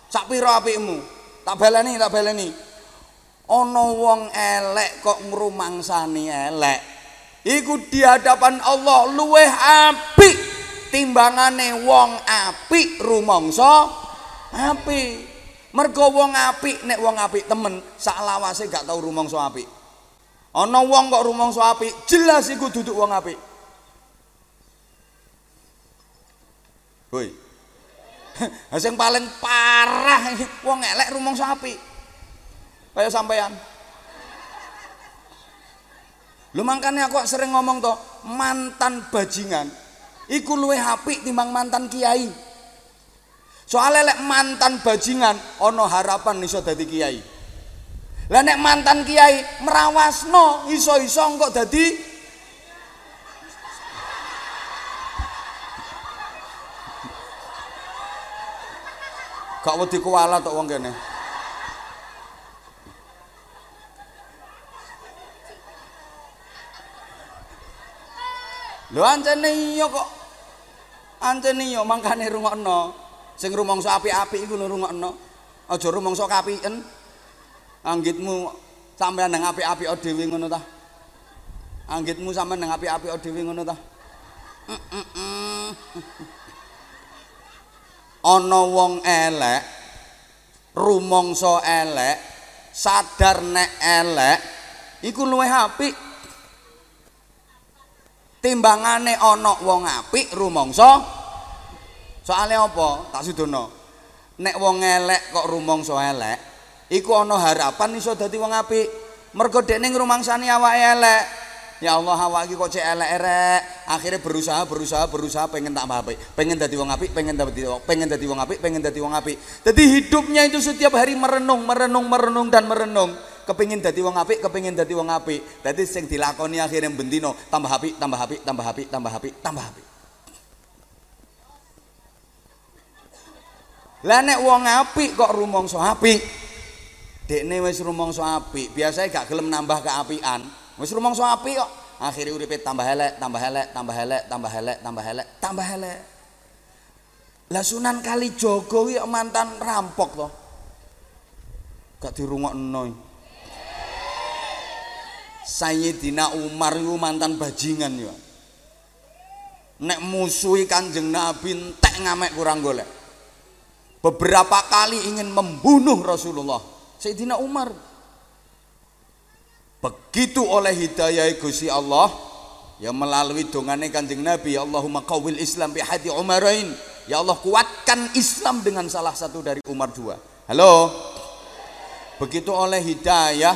Sak pira apikmu? Tak baleni, tak baleni. Ana wong elek kok ngrumangsani elek. Iku di hadapan Allah luwih apik timbangane wong apik rumangsa apik. Mergo wong apik nek wong apik temen sak lawase gak tau rumangsa apik. Ana wong kok rumangsa apik, jelas iku duduk wong apik. Woi. <laughs> Sing paling parah <laughs> wong elek rumangsa apik. Kaya sampean. Lu mangkane aku sering ngomong to, mantan bajingan iku luwih apik timbang mantan kiai. Soalnya lek mantan bajingan ono harapan iso dadi kiai. Lah mantan kiai merawasno iso-iso kok dadi Gak wedi kuwala tok wong kene. Lho ancene iya kok. Ancene iya mangkane rungokno. Sing rumangsa apik-apik iku lho rungokno. Aja rumangsa kapiken. Anggitmu sampean nang apik-apik dhewe ngono ta. Anggitmu sampean nang apik-apik dhewe ngono ta. <laughs> Ana wong elek rumangsa elek sadar nek elek iku luwih apik timbangane ana wong apik rumangsa. Soalnya apa? Tak sudono. Nek wong elek kok rumangsa elek iku ana harapan iso dadi wong apik. Mergo dekne ngrumangsani awake elek. Ya Allah awak iki kok cek elek-elek akhirnya berusaha berusaha berusaha pengen tambah apik. Pengen dadi wong apik pengen dadi pengen dadi wong apik pengen dadi wong apik. Jadi hidupnya itu setiap hari merenung merenung merenung dan merenung kepingin dadi wong apik kepingin dadi wong apik dadi sing dilakoni akhirnya bendino tambah apik tambah apik tambah apik tambah apik tambah apik Lah nek wong apik kok rumangsa apik. Dekne wis rumangsa apik, biasanya gak gelem nambah keapian. Wis rumangsa apik kok. Akhire uripe tambah elek, tambah elek, tambah elek, tambah elek, tambah elek, tambah elek. Lah Sunan Kalijaga kuwi mantan rampok to. Gak dirungokno. Sayyidina Umar iku mantan bajingan ya. Nek musuhi Kanjeng Nabi entek ngamek kurang golek. beberapa kali ingin membunuh Rasulullah. Sayyidina Umar. Begitu oleh hidayah Gusti Allah yang melalui dongannya kanjeng Nabi ya Allahumma qawil Islam bihadi Umarain. Ya Allah kuatkan Islam dengan salah satu dari Umar dua. Halo? Begitu oleh hidayah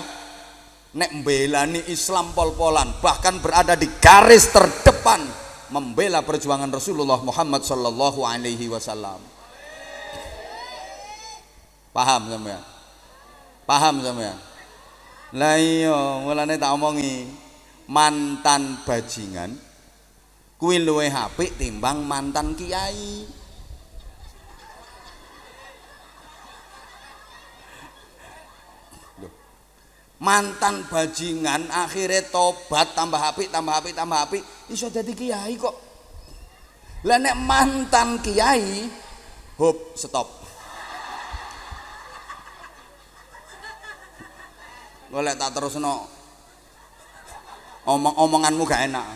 nek membelani Islam pol-polan bahkan berada di garis terdepan membela perjuangan Rasulullah Muhammad sallallahu alaihi wasallam Paham sampean? Paham sampean? Lah iya, mulane tak omongi mantan bajingan kuwi luwih apik timbang mantan kiai. Mantan bajingan akhirnya tobat tambah apik tambah apik tambah apik. Iso jadi kiai kok. Lah nek mantan kiai hop stop. Golek tak terusno omong-omonganmu gak enak.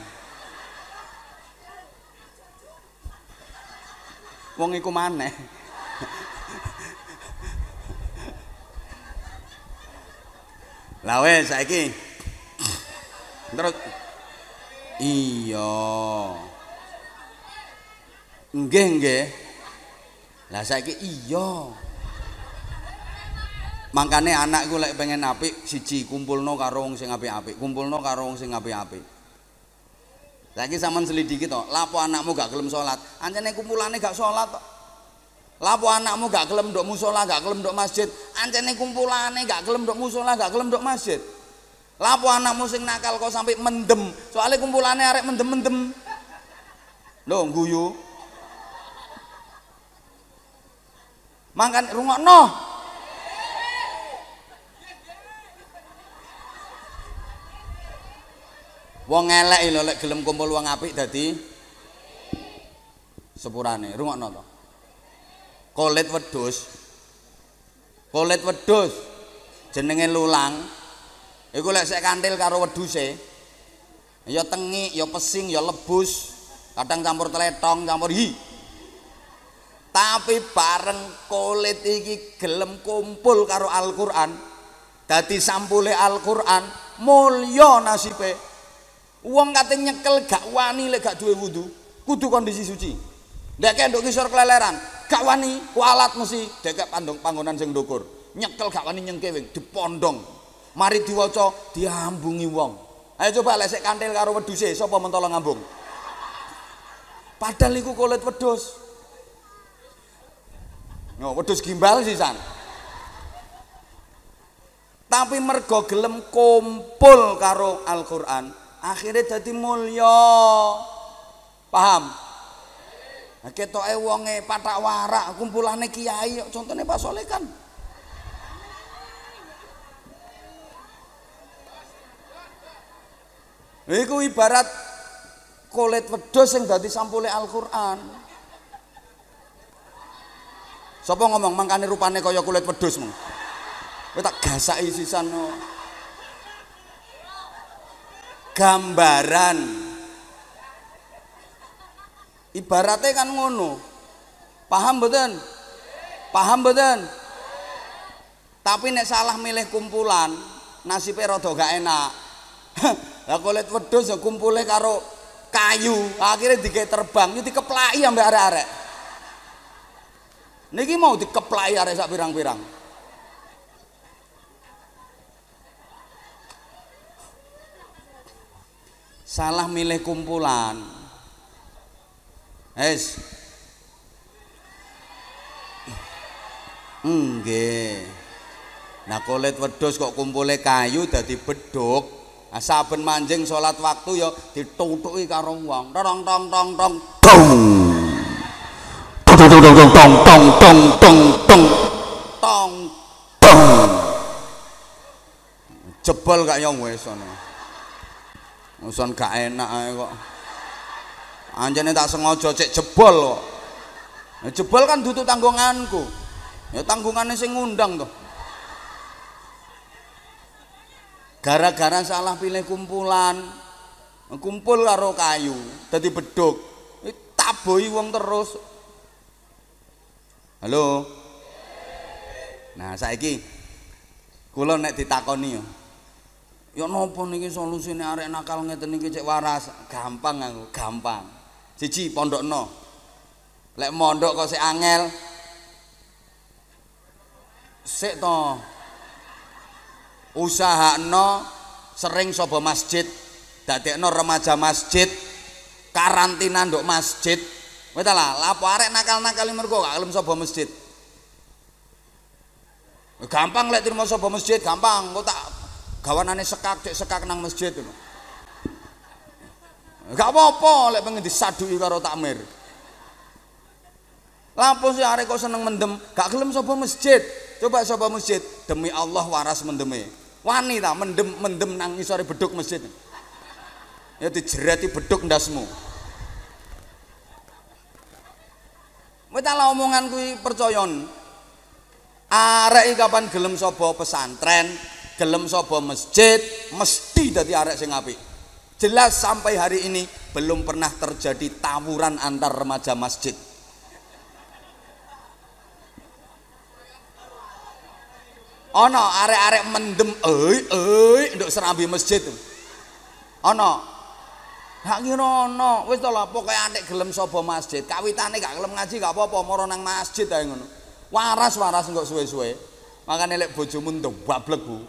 Wong iku maneh lah wes saiki terus iya nggih nggih lah saiki iya Makane anak iku lek pengen apik siji kumpulno karo wong sing apik-apik, kumpulno karo wong sing apik-apik. Saiki sampean selidiki to, lapo anakmu gak gelem salat? Ancene kumpulane gak salat to. Lapo anakmu gak gelem ndok musala, gak gelem ndok masjid? Ancene kumpulane gak gelem ndok musala, gak gelem ndok masjid. Lapo anakmu sing nakal kok sampai mendem, soalnya kumpulane arek mendem-mendem. Lho guyu. Mangkan rungokno. Wong elek lho lek gelem kumpul wong apik dadi sepurane. Rungokno to. Kolit wedhus. Kolit wedhus jenenge lulang. Iku lek sek kantil karo wedhuse. Ya tengi, ya pesing, ya lebus. Kadang campur teletong, campur hi. Tapi bareng kolit iki gelem kumpul karo Al-Qur'an. Dadi sampule Al-Qur'an, mulya nasibe. Wong kate nyekel gak wani lek gak duwe wudu, kudu kondisi suci. Nek kenduk ngisor keleleran, gak wani kualat mesti dekek pandong panggonan sing ndukur. Nyekel gak wani nyengkewing dipondong. Mari diwaca diambungi wong. Ayo coba lek sik kantil karo wedhuse sapa mentolo ngambung. Padahal iku kulit wedhus. No, wedhus gimbal sisan. Tapi mergo gelem kumpul karo Al-Qur'an, akhirnya jadi mulya paham ketoke wonge patak warak kumpulane kiai contohnya Pak Soleh kan Iku ibarat kulit wedhus sing dadi sampule Al-Qur'an. Sapa ngomong mangkane rupane kaya kulit wedhus mong. Kowe tak gasaki sisan. No. gambaran ibaratnya kan ngono. Paham betul paham betul tapi nek salah milih kumpulan nasibnya rada gak enak. <laughs> Lah kulit wedhus ya kumpule karo kayu. Akhirnya dikek terbang itu dikeplaki ambek arek-arek. Niki mau dikeplaki arek sak pirang-pirang. Salah milih kumpulan es. Nggih. Nah kulit wedhus kok kumpule kayu dadi beduk nah, saben manjing salat waktu ya ditutuki karo wong. Tong tong tong tong. Tong. Tong tong tong tong tong tong tong. Tong. Tong. Tong jebol gak yo wis ana Uson gak enak ae kok. Anjene tak sengaja cek jebol kok. Jebol kan dudu tanggunganku. Ya tanggungane sing ngundang to. Gara-gara salah pilih kumpulan. Kumpul karo kayu, dadi beduk. Tabohi wong terus. Halo. Nah, saiki kula nek ditakoni yo. Ya napa niki solusine arek nakal ngeten iki cek waras? Gampang aku, gampang. Siji pondokno. Lek mondok kok sik angel. Sik to. Usahakno sering sapa masjid, dadekno remaja masjid, karantina nduk masjid. Wis lah, lapo arek nakal-nakal mergo gak gelem sapa masjid. Gampang lek terima sapa masjid, gampang. Kok tak gawanane sekak cek sekak nang masjid itu gak apa-apa lek pengen disaduki karo takmir. Lampu sih arek kok seneng mendem? Gak gelem sapa masjid. Coba sapa masjid. Demi Allah waras mendeme. Wani ta mendem mendem nang isore beduk masjid. Ya dijerati beduk ndasmu. Wita lah omongan kuwi percayon arek kapan gelem sapa pesantren gelem sapa masjid mesti dadi arek sing apik jelas sampai hari ini belum pernah terjadi tawuran antar remaja masjid ono arek-arek mendem oi oi untuk serambi masjid ono Hak ngira ana. Wis to lho pokoke atik gelem sapa masjid. Kawitane gak gelem ngaji gak apa-apa, mara nang masjid ae ngono. Waras-waras engko suwe-suwe. Makane lek bojomu ndewablek Bu.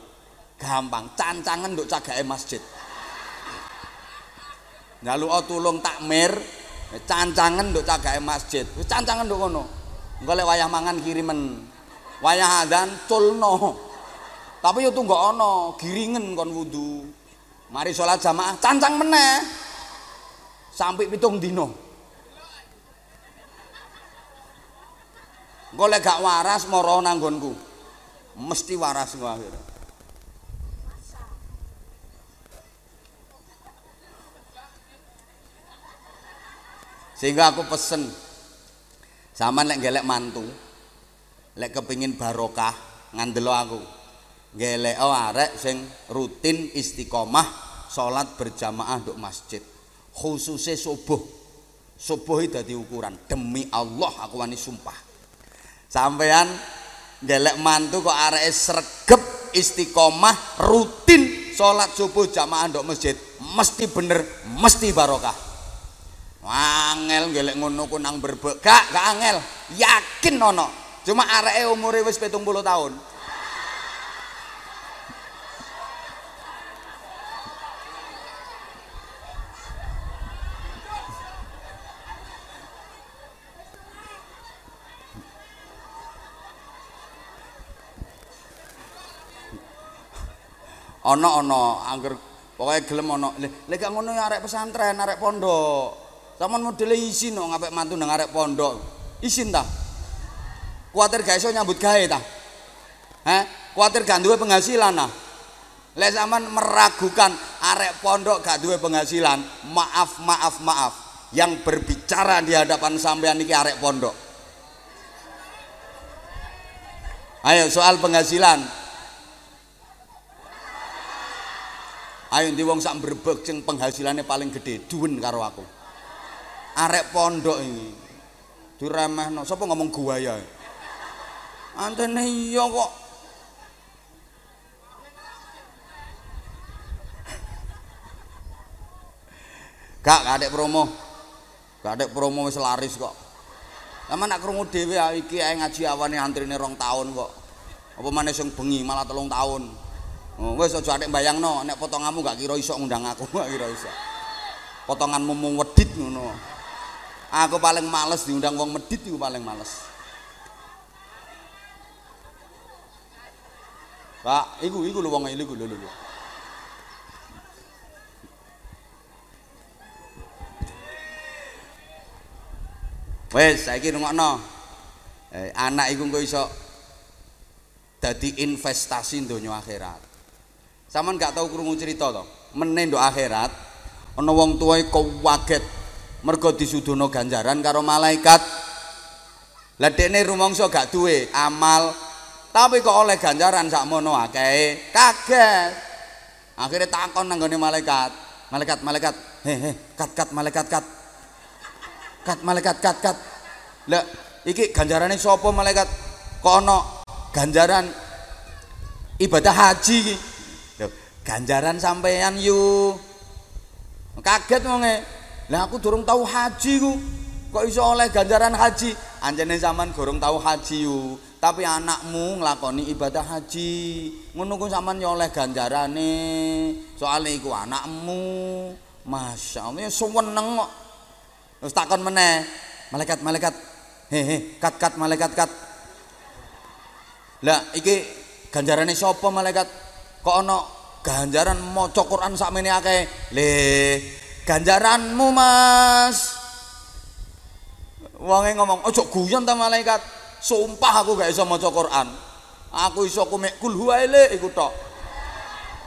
Gampang, cancangen nduk cagake masjid. Nyaluka tulung takmir, cancangen nduk cagake masjid. Wis cancangen nduk kono. Engko lek wayah mangan kirimen. Wayah adzan culno. Tapi yo tunggu ana, giringen kon wudu. Mari sholat jamaah, cancang meneh. sampai pitung dino golek gak waras moro nanggonku mesti waras gua akhirnya sehingga aku pesen. Sama lek gelek mantu lek kepingin barokah ngandelo aku. Gelek oh arek sing rutin istiqomah sholat berjamaah untuk masjid. Khususnya subuh. Subuh itu dadi ukuran. Demi Allah aku wani sumpah. Sampean gelek mantu kok arek sregep istiqomah rutin sholat subuh jamaah ndok masjid mesti bener mesti barokah angel gelek ngono ku nang berbek. Gak gak angel. Yakin nono cuma areke umure wis 70 tahun. Ana ana angger. Pokoke gelem ana lek gak ngono arek pesantren arek pondok sampean modele isin kok ngapik mantu nang arek pondok isin ta kuatir gak iso nyambut gawe ta Heh, kuatir gak duwe penghasilan ah. Lek sampean meragukan arek pondok gak duwe penghasilan, maaf, maaf, maaf. Yang berbicara di hadapan sampean iki arek pondok. Ayo soal penghasilan, ayo ndi wong sak mbrebeg sing penghasilannya paling gede duwen karo aku arek pondok ini. Diremehno sapa ngomong gua ya antene iya kok. Gak gak promo. Gak promo wis laris kok. Sama nak krungu dhewe iki ae ngaji awane antrine rong tahun kok. Apa maneh sing bengi malah telung tahun Oh, wis aja atik mbayangno, nek potonganmu gak kira iso ngundang aku, <laughs> gak kira iso. Potonganmu mung wedit ngono. Aku paling males diundang wong medit iku paling males. Pak, iku iku lho wong iku lho lho. Wes, saiki rungokno. Eh, anak iku kok iso dadi investasi donya akhirat. Saman gak tahu krungu cerita to. Meneh ndok akhirat ana wong tuwae kaget mergo disudono ganjaran karo malaikat. Lah dekne rumangsa gak duwe amal tapi kok oleh ganjaran sakmono akeh. Kaget. Akhirnya takon nang malaikat. Malaikat, malaikat. He he, kat kat malaikat kat. Kat malaikat kat kat. Lah iki ganjarane sapa malaikat? Kok ana ganjaran ibadah haji ganjaran sampeyan yu kaget wonge lah aku durung tahu haji ku. Kok iso oleh ganjaran haji? Anjene zaman gorong tahu haji yu tapi anakmu nglakoni ibadah haji. Ngono ku sampean yo oleh ganjarane. Soalnya iku anakmu. Masya Allah seneng kok. Terus takon meneh. Malaikat malaikat. Hehe kat kat malaikat kat. Lah iki ganjarane sapa malaikat? Kok ana ganjaran maca Quran sakmene akeh. Le, ganjaranmu Mas. Wonge ngomong, "Ojo guyon ta malaikat. Sumpah aku gak iso maca Quran. Aku iso kumek kul huwaile iku tok."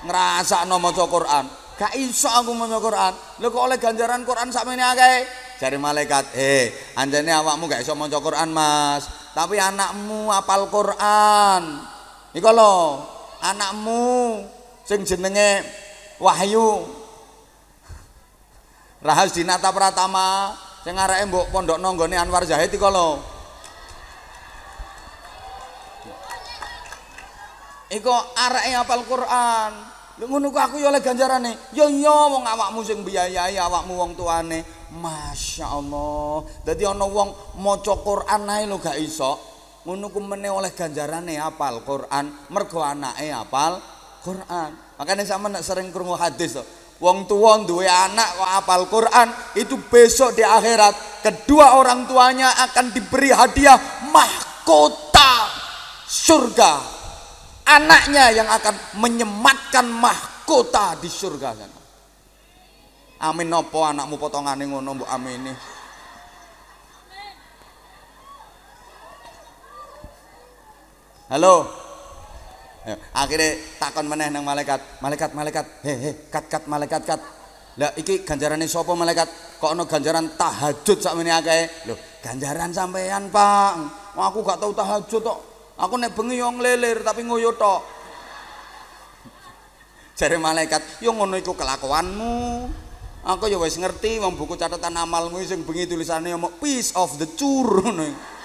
Ngrasakno maca Quran. Gak iso aku maca Quran. Lho kok oleh ganjaran Quran sakmene akeh? Jare malaikat, "Eh, anjane awakmu gak iso maca Quran, Mas. Tapi anakmu apal Quran." Iku lho, anakmu sing jenenge Wahyu Rahas Dinata Pratama sing areke mbok pondokno nggone Anwar Zahid iku lho Iku areke hafal Quran ngono ku aku ya oleh ganjarane. Ya iya wong awakmu sing biayai awakmu wong tuane. Masya Allah. Dadi ana wong maca Quran ae lho gak iso. Ngono ku meneh oleh ganjarane apal Quran, mergo anake apal Quran. Makanya sama nak sering krungu hadis to. Wong tua duwe anak kok Quran, itu besok di akhirat kedua orang tuanya akan diberi hadiah mahkota surga anaknya yang akan menyematkan mahkota di surga sana. Amin nopo anakmu potongane ngono mbok amini. Halo. Ya, akhirnya takon meneh nang malaikat, malaikat, malaikat, he he, kat kat malaikat kat. Lah iki ganjarane sapa malaikat? Kok ana ganjaran tahajud sakmene akeh? Lho, ganjaran sampean, Pak. Aku gak tahu tahajud kok. Aku nek bengi yo nglelir tapi ngoyo tok. Jare malaikat, yo ngono iku kelakuanmu. Aku yo wis ngerti wong buku catatan amalmu sing bengi tulisannya mau piece of the ngono.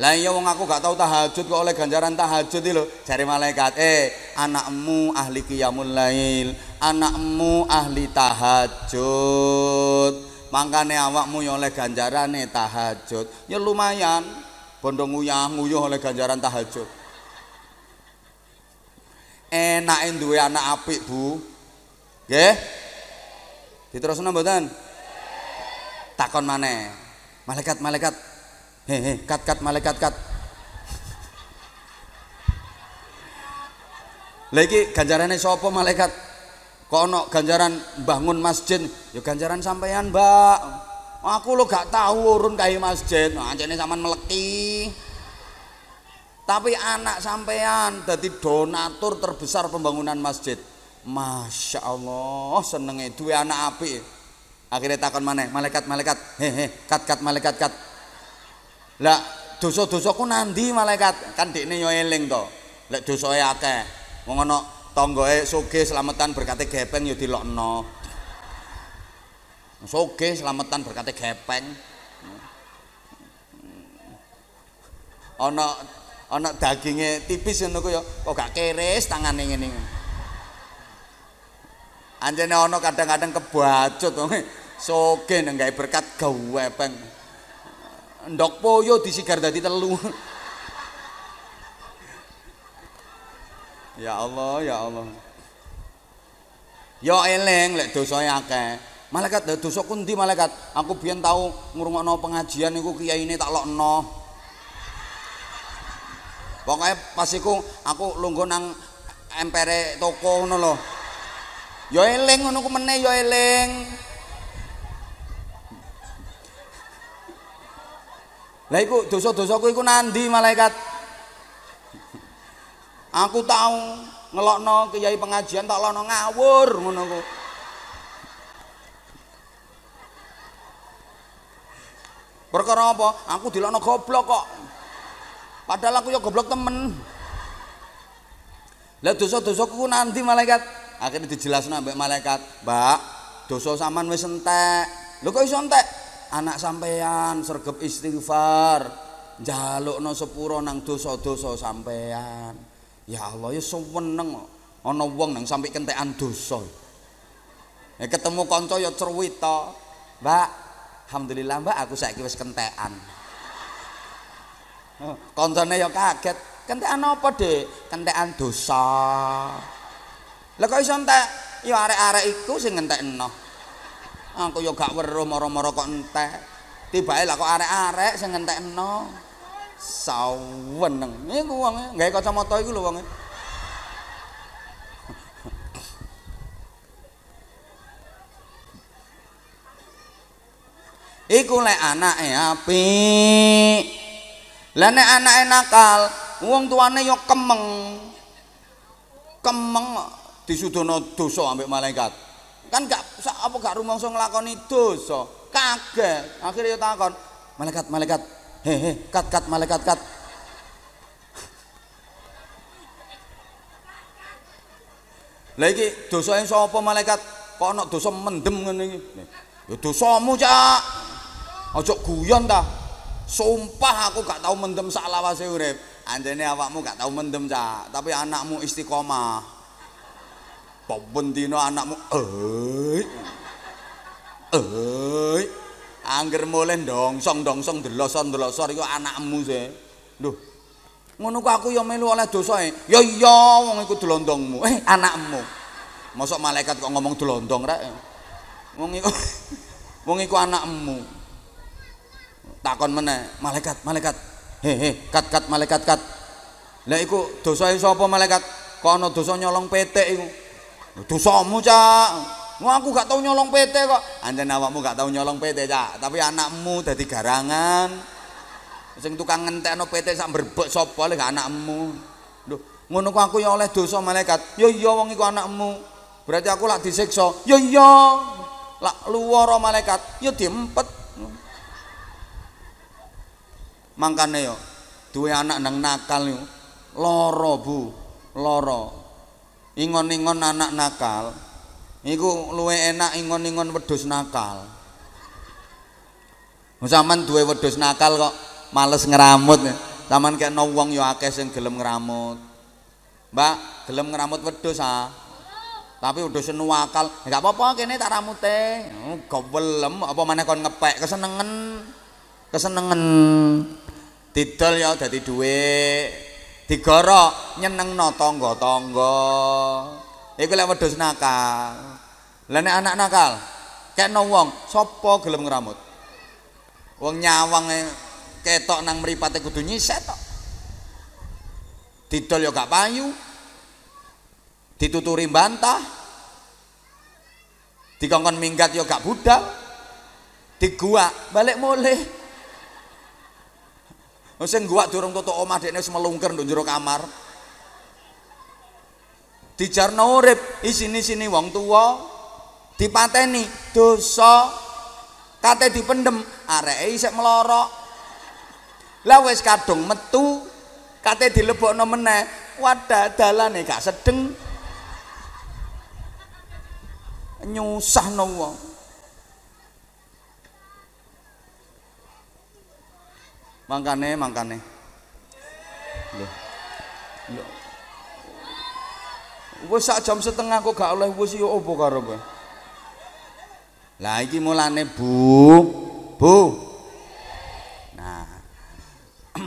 Lah iya wong aku gak tau tahajud kok oleh ganjaran tahajud lho. Jare malaikat, "Eh, anakmu ahli qiyamul lail, anakmu ahli tahajud." Mangkane awakmu yo oleh ganjarane tahajud. Ya lumayan. bondo nguyah-nguyuh oleh ganjaran tahajud. Enake duwe anak apik, Bu. Nggih? Diterusno mboten? Takon maneh. Malaikat-malaikat. Hehe, kat-kat malaikat kat. Lah iki ganjarane sapa malaikat? Kok ana ganjaran bangun masjid? Ya ganjaran sampean, Mbak. Aku lo gak tahu urun kayak masjid. Nah, jadi zaman meleki. Tapi anak sampean jadi donatur terbesar pembangunan masjid. Masya Allah, senengnya dua anak api. Akhirnya takon mana? Malaikat, malaikat, hehe, kat, kat, malaikat, kat. Lah, dosa-dosaku nanti malaikat kan di ini eling to. Lek dosa akeh. Wong ana tanggoe sugih selamatan berkate gepeng yo dilokno. Soge selamatan berkate gepeng. Ana ana daginge tipis ngono ku ya kok gak keris tangane ngene. Anjene ana kadang-kadang kebacut soge nang gawe berkat gawepeng. Ndok poyo disigar dadi telu. ya Allah, ya Allah. Ya eling lek dosae akeh. Malaikat dosa ku ndi malaikat? Aku biyen tau ngrungokno pengajian niku kiyaine tak lokno. Pokoke pas iku aku lungguh nang empere toko ngono lho. Ya eling ngono ku meneh ya eling. Lah iku dosa-dosaku iku nandi malaikat? Aku tau ngelokno kiai pengajian tak lokno ngawur ngono ku. Perkara apa? Aku dilokno goblok kok. Padahal aku ya goblok temen. Lah dosa-dosaku nanti malaikat. Akhirnya dijelasno ambek malaikat, "Mbak, dosa sampean wis entek." Lho kok iso entek? Anak sampean sergep istighfar, njalukno sepuro nang dosa-dosa sampean. Ya Allah, ya seneng ana wong nang sampe kentekan dosa. Ya ketemu kanca ya cerwit to. Mbak, Alhamdulillah Mbak aku saiki wis kentekan. Oh, koncone ya kaget. Kentekan apa, Dik? Kentekan dosa. Lah kok iso entek? Ya arek-arek iku sing ngentekno. Aku ya gak weruh mara-mara kok entek. Tibae lah kok arek-arek sing ngentekno. Saweneng. Iku wong gawe kacamata iku lho wong. iku lek anake apik lah nek anake nakal wong tuane yo kemeng kemeng disudono dosa ambek malaikat kan gak apa gak rumangsa nglakoni dosa kaget akhirnya takon malaikat malaikat he he kat kat malaikat kat Lah iki dosane sapa malaikat? Kok ana dosa mendem ngene iki? Ya dosamu, Cak. Aja guyon ta. Sumpah aku gak tau mendem sak lawase urip. Anjene awakmu gak tau mendem, Cak, tapi anakmu istiqomah. Apa bendina anakmu eh eh angger mulai dongsong dongsong delosor delosor iku anakmu sih duh ngono ku aku ya melu oleh dosa e. Ya iya wong iku delondongmu eh anakmu. Mosok malaikat kok ngomong delondong rek? Wong iku <laughs> wong iku anakmu. Takon meneh malaikat malaikat. He he kat kat malaikat kat. Lah iku dosae sapa malaikat? Kok ana dosa nyolong petik iku dosamu cak Wah aku gak tau nyolong PT kok. Anjen awakmu gak tau nyolong PT, Cak. Tapi anakmu dadi garangan. Sing tukang ngentekno PT sak berbek sapa le gak anakmu. Lho, ngono kok aku ya oleh dosa malaikat. Ya iya wong iku anakmu. Berarti aku lak disiksa. Ya iya. Lak luwara malaikat, ya diempet. Mangkane yo duwe anak nang nakal yo. Lara, Bu. Lara. Ingon-ingon anak nakal. Iku luwe enak ingon-ingon wedhus nakal. Sampeyan duwe wedhus nakal kok males ngeramut. Sampeyan kena wong ya akeh sing gelem ngeramut. Mbak, gelem ngeramut wedhus ah. Tapi wedhus nuwakal, enggak apa-apa kene tak ramute. Oh, gowelem apa maneh kon ngepek kesenengen. Kesenengen. Didol ya dadi dhuwit. Digorok nyenengno tangga-tangga. Iku lek wedhus nakal. Lah nek anak nakal, kena wong, sapa gelem ngramut? Wong nyawang ketok nang mripate kudu nyiset tok. Didol ya gak payu. Dituturi bantah. Dikongkon minggat ya gak budal. Diguak balik mulih. Sing guak durung tutuk omah dekne wis melungker nduk jero kamar. dijarno urip isini-sini wong tua dipateni dosa kate dipendem areke isik melorok. Lah wis kadung metu kate dilebokno meneh wadah dalane gak sedeng. Nyusahno wong mangkane mangkane lho lho Wis sak jam setengah kok gak oleh wis yo opo karo kowe. Lah iki mulane Bu. Bu. Nah. <clears throat>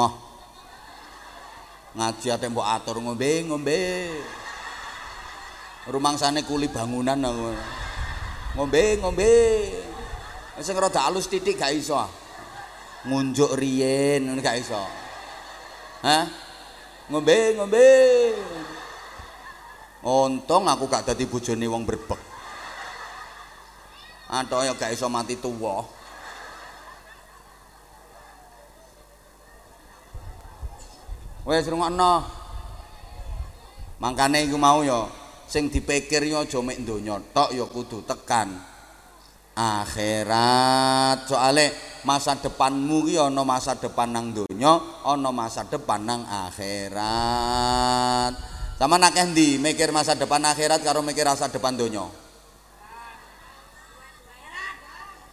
Moh. Ngaji ate mbok atur ngombe ngombe. Rumangsane kuli bangunan. Ngombe ngombe. Sing rada alus titik gak iso. Ngunjuk riyen gak iso. Hah? ngombe ngombe untung aku gak dadi bojone wong berbek atau ya gak iso mati tuwa wis rungokno mangkane iku mau ya sing dipikir ya aja mek donya tok ya kudu tekan akhirat. Soale masa depanmu ki ana masa depan nang donya ana masa depan nang akhirat. Sama nak endi? Mikir masa depan akhirat karo mikir masa depan donya?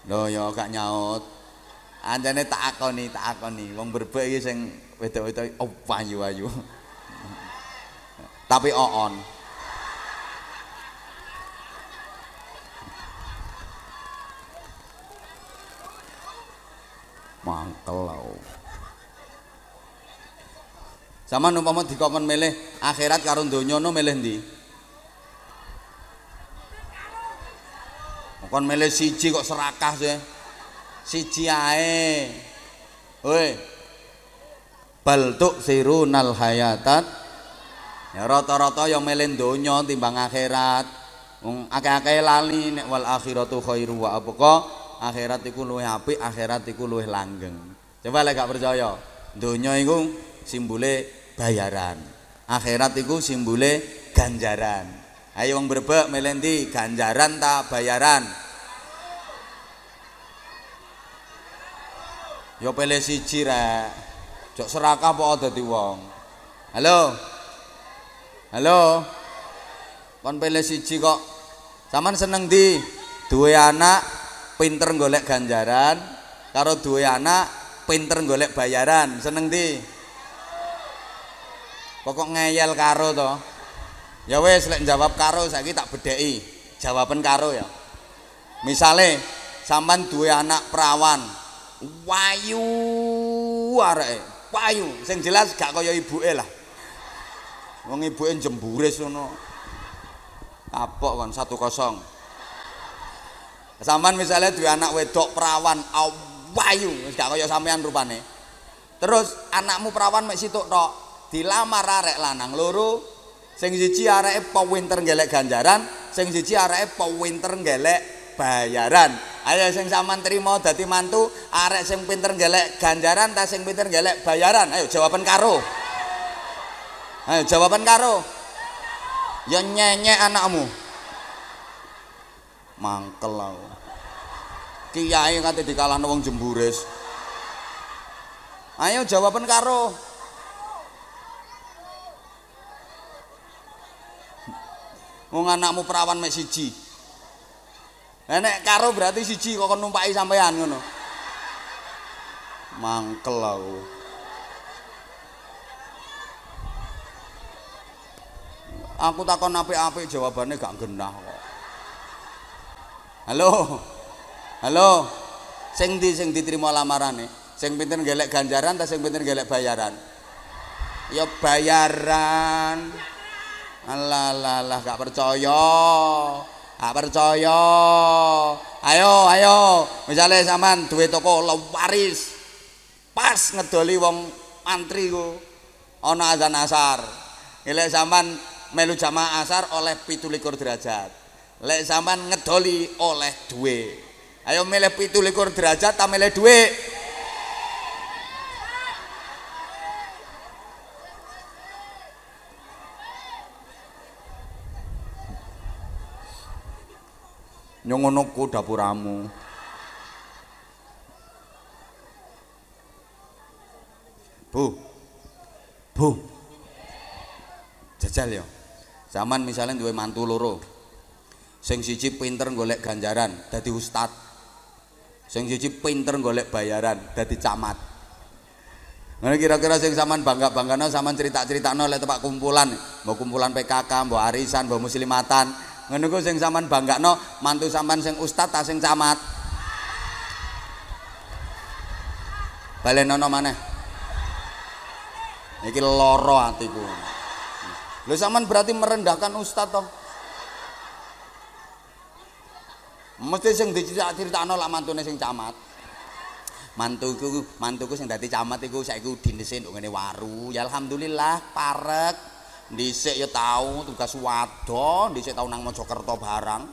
Lho ya gak nyaut. Anjane tak akoni tak akoni. Wong berbek iki sing wedok-wedok oh ayu-ayu tapi oon mangkel lau. Sama umpama dikongkon milih akhirat karo donya no milih ndi? Kon milih siji kok serakah sih. Siji ae. Woi. Bal sirunal hayatat. Ya rata-rata yang milih donya timbang akhirat. Wong akeh-akeh lali nek wal akhiratu khairu wa abqa akhirat iku luwih akhirat iku luwih langgeng. Coba lek gak percaya, donya iku simbole bayaran. Akhirat iku simbole ganjaran. Ayo wong berbek melenti ganjaran ta bayaran? Yo pilih siji rek. Jok serakah apa dadi wong. Halo. Halo. Kon pilih siji kok. Saman seneng di duwe anak pinter golek ganjaran karo duwe anak pinter golek bayaran seneng di pokok ngeyel karo to Ya wes lek jawab karo saiki tak bedheki. Jawaban karo ya. Misale sampean duwe anak perawan, wayu areke, wayu. Sing jelas gak kaya ibuke lah. Wong ibuke jemburis ngono. Kapok kon 1-0. Sampean misalnya duwe anak wedok perawan, wayu, gak kaya sampean rupane. Terus anakmu perawan mek situk tok, dilamar arek lanang loro, sing siji areke pewinter golek ganjaran sing siji areke pewinter golek bayaran. Ayo sing sampean trimo dadi mantu arek sing pinter golek ganjaran ta sing pinter golek bayaran. Ayo jawaban karo. Ayo jawaban karo. Ya nyenyek anakmu. Mangkel aku kiai kate dikalahno wong jemburis. Ayo jawaban karo. Wong anakmu perawan mek siji. Nek karo berarti siji kok numpaki sampean ngono. Mangkel aku. Aku takon apik-apik jawabannya gak genah kok. Halo halo sing di sing diterima lamarane sing pinter gelek ganjaran ta sing pinter gelek bayaran ya bayaran Alah alah alah gak percaya. Gak percaya. Ayo ayo, misale sampean duwe toko waris. Pas ngedoli wong antri ku ana azan asar. Lek sampean melu jamaah asar oleh 17 derajat. Lek sampean ngedoli oleh duwe. Ayo milih 17 derajat ta milih ku dapuramu. Bu. Bu. Jajal ya. Zaman misalnya duwe mantu loro. Sing siji pinter golek ganjaran dadi ustad sing siji pinter golek bayaran dadi camat. Nah, kira-kira sing sampean bangga-banggana sampean cerita-critakno lek tempat kumpulan, mbok kumpulan PKK, mbok arisan, mbok muslimatan, ngono ku sing sampean banggakno mantu sampean sing ustad ta sing camat. Balenono maneh? Iki loro atiku. Lho sampean berarti merendahkan ustad toh mesti sing diceritakno lak mantune sing camat. Mantuku mantuku sing dadi camat iku saiki dinese nduk ngene waru. Ya alhamdulillah parek. Dhisik ya tau tugas wado dhisik tau nang Mojokerto barang.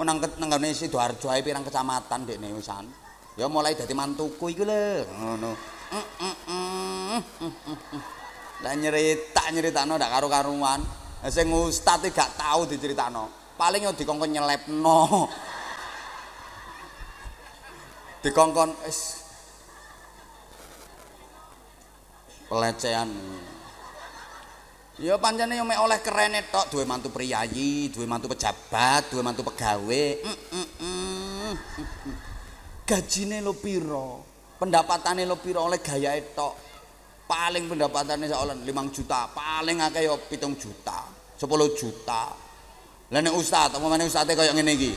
Nang nenggone Sidoarjo ae pirang kecamatan dekne wisan. Ya mulai dadi mantuku iku lho. Ngono. Lah nyerita nyeritakno ndak karo-karuan sing ustaz gak tau diceritakno paling yo dikongkon nyelepno dikongkon wis pelecehan Ya pancene yo mek oleh kerene tok, duwe mantu priyayi, duwe mantu pejabat, duwe mantu pegawe. Mm, mm, Gajine lo piro? Pendapatane lo piro oleh gayae tok. Paling pendapatane sak oleh 5 juta, paling akeh yo 7 juta, 10 juta. Lah nek ustaz, apa meneh ustaze kaya ngene iki?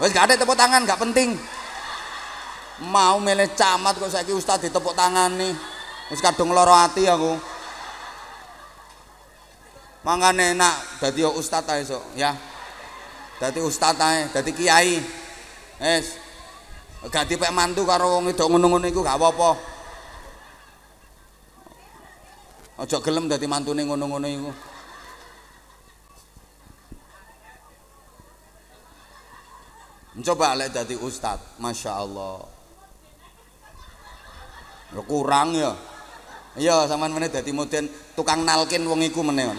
Wes gak ada tepuk tangan, gak penting. mau milih camat kok saiki ustaz ditepuk tangan nih. Wis kadung lara ati aku. Mangane enak dadi ustaz ta esuk ya. Dadi ustaz ae dadi kiai. Wis. Gak dipek mantu karo wong wedok ngono-ngono iku gak apa-apa. Aja gelem dadi mantune ngono-ngono iku Coba lek dadi ustaz, Masya Allah. Ya kurang ya. Iya, sampean meneh dadi moden tukang nalkin wong iku meneh.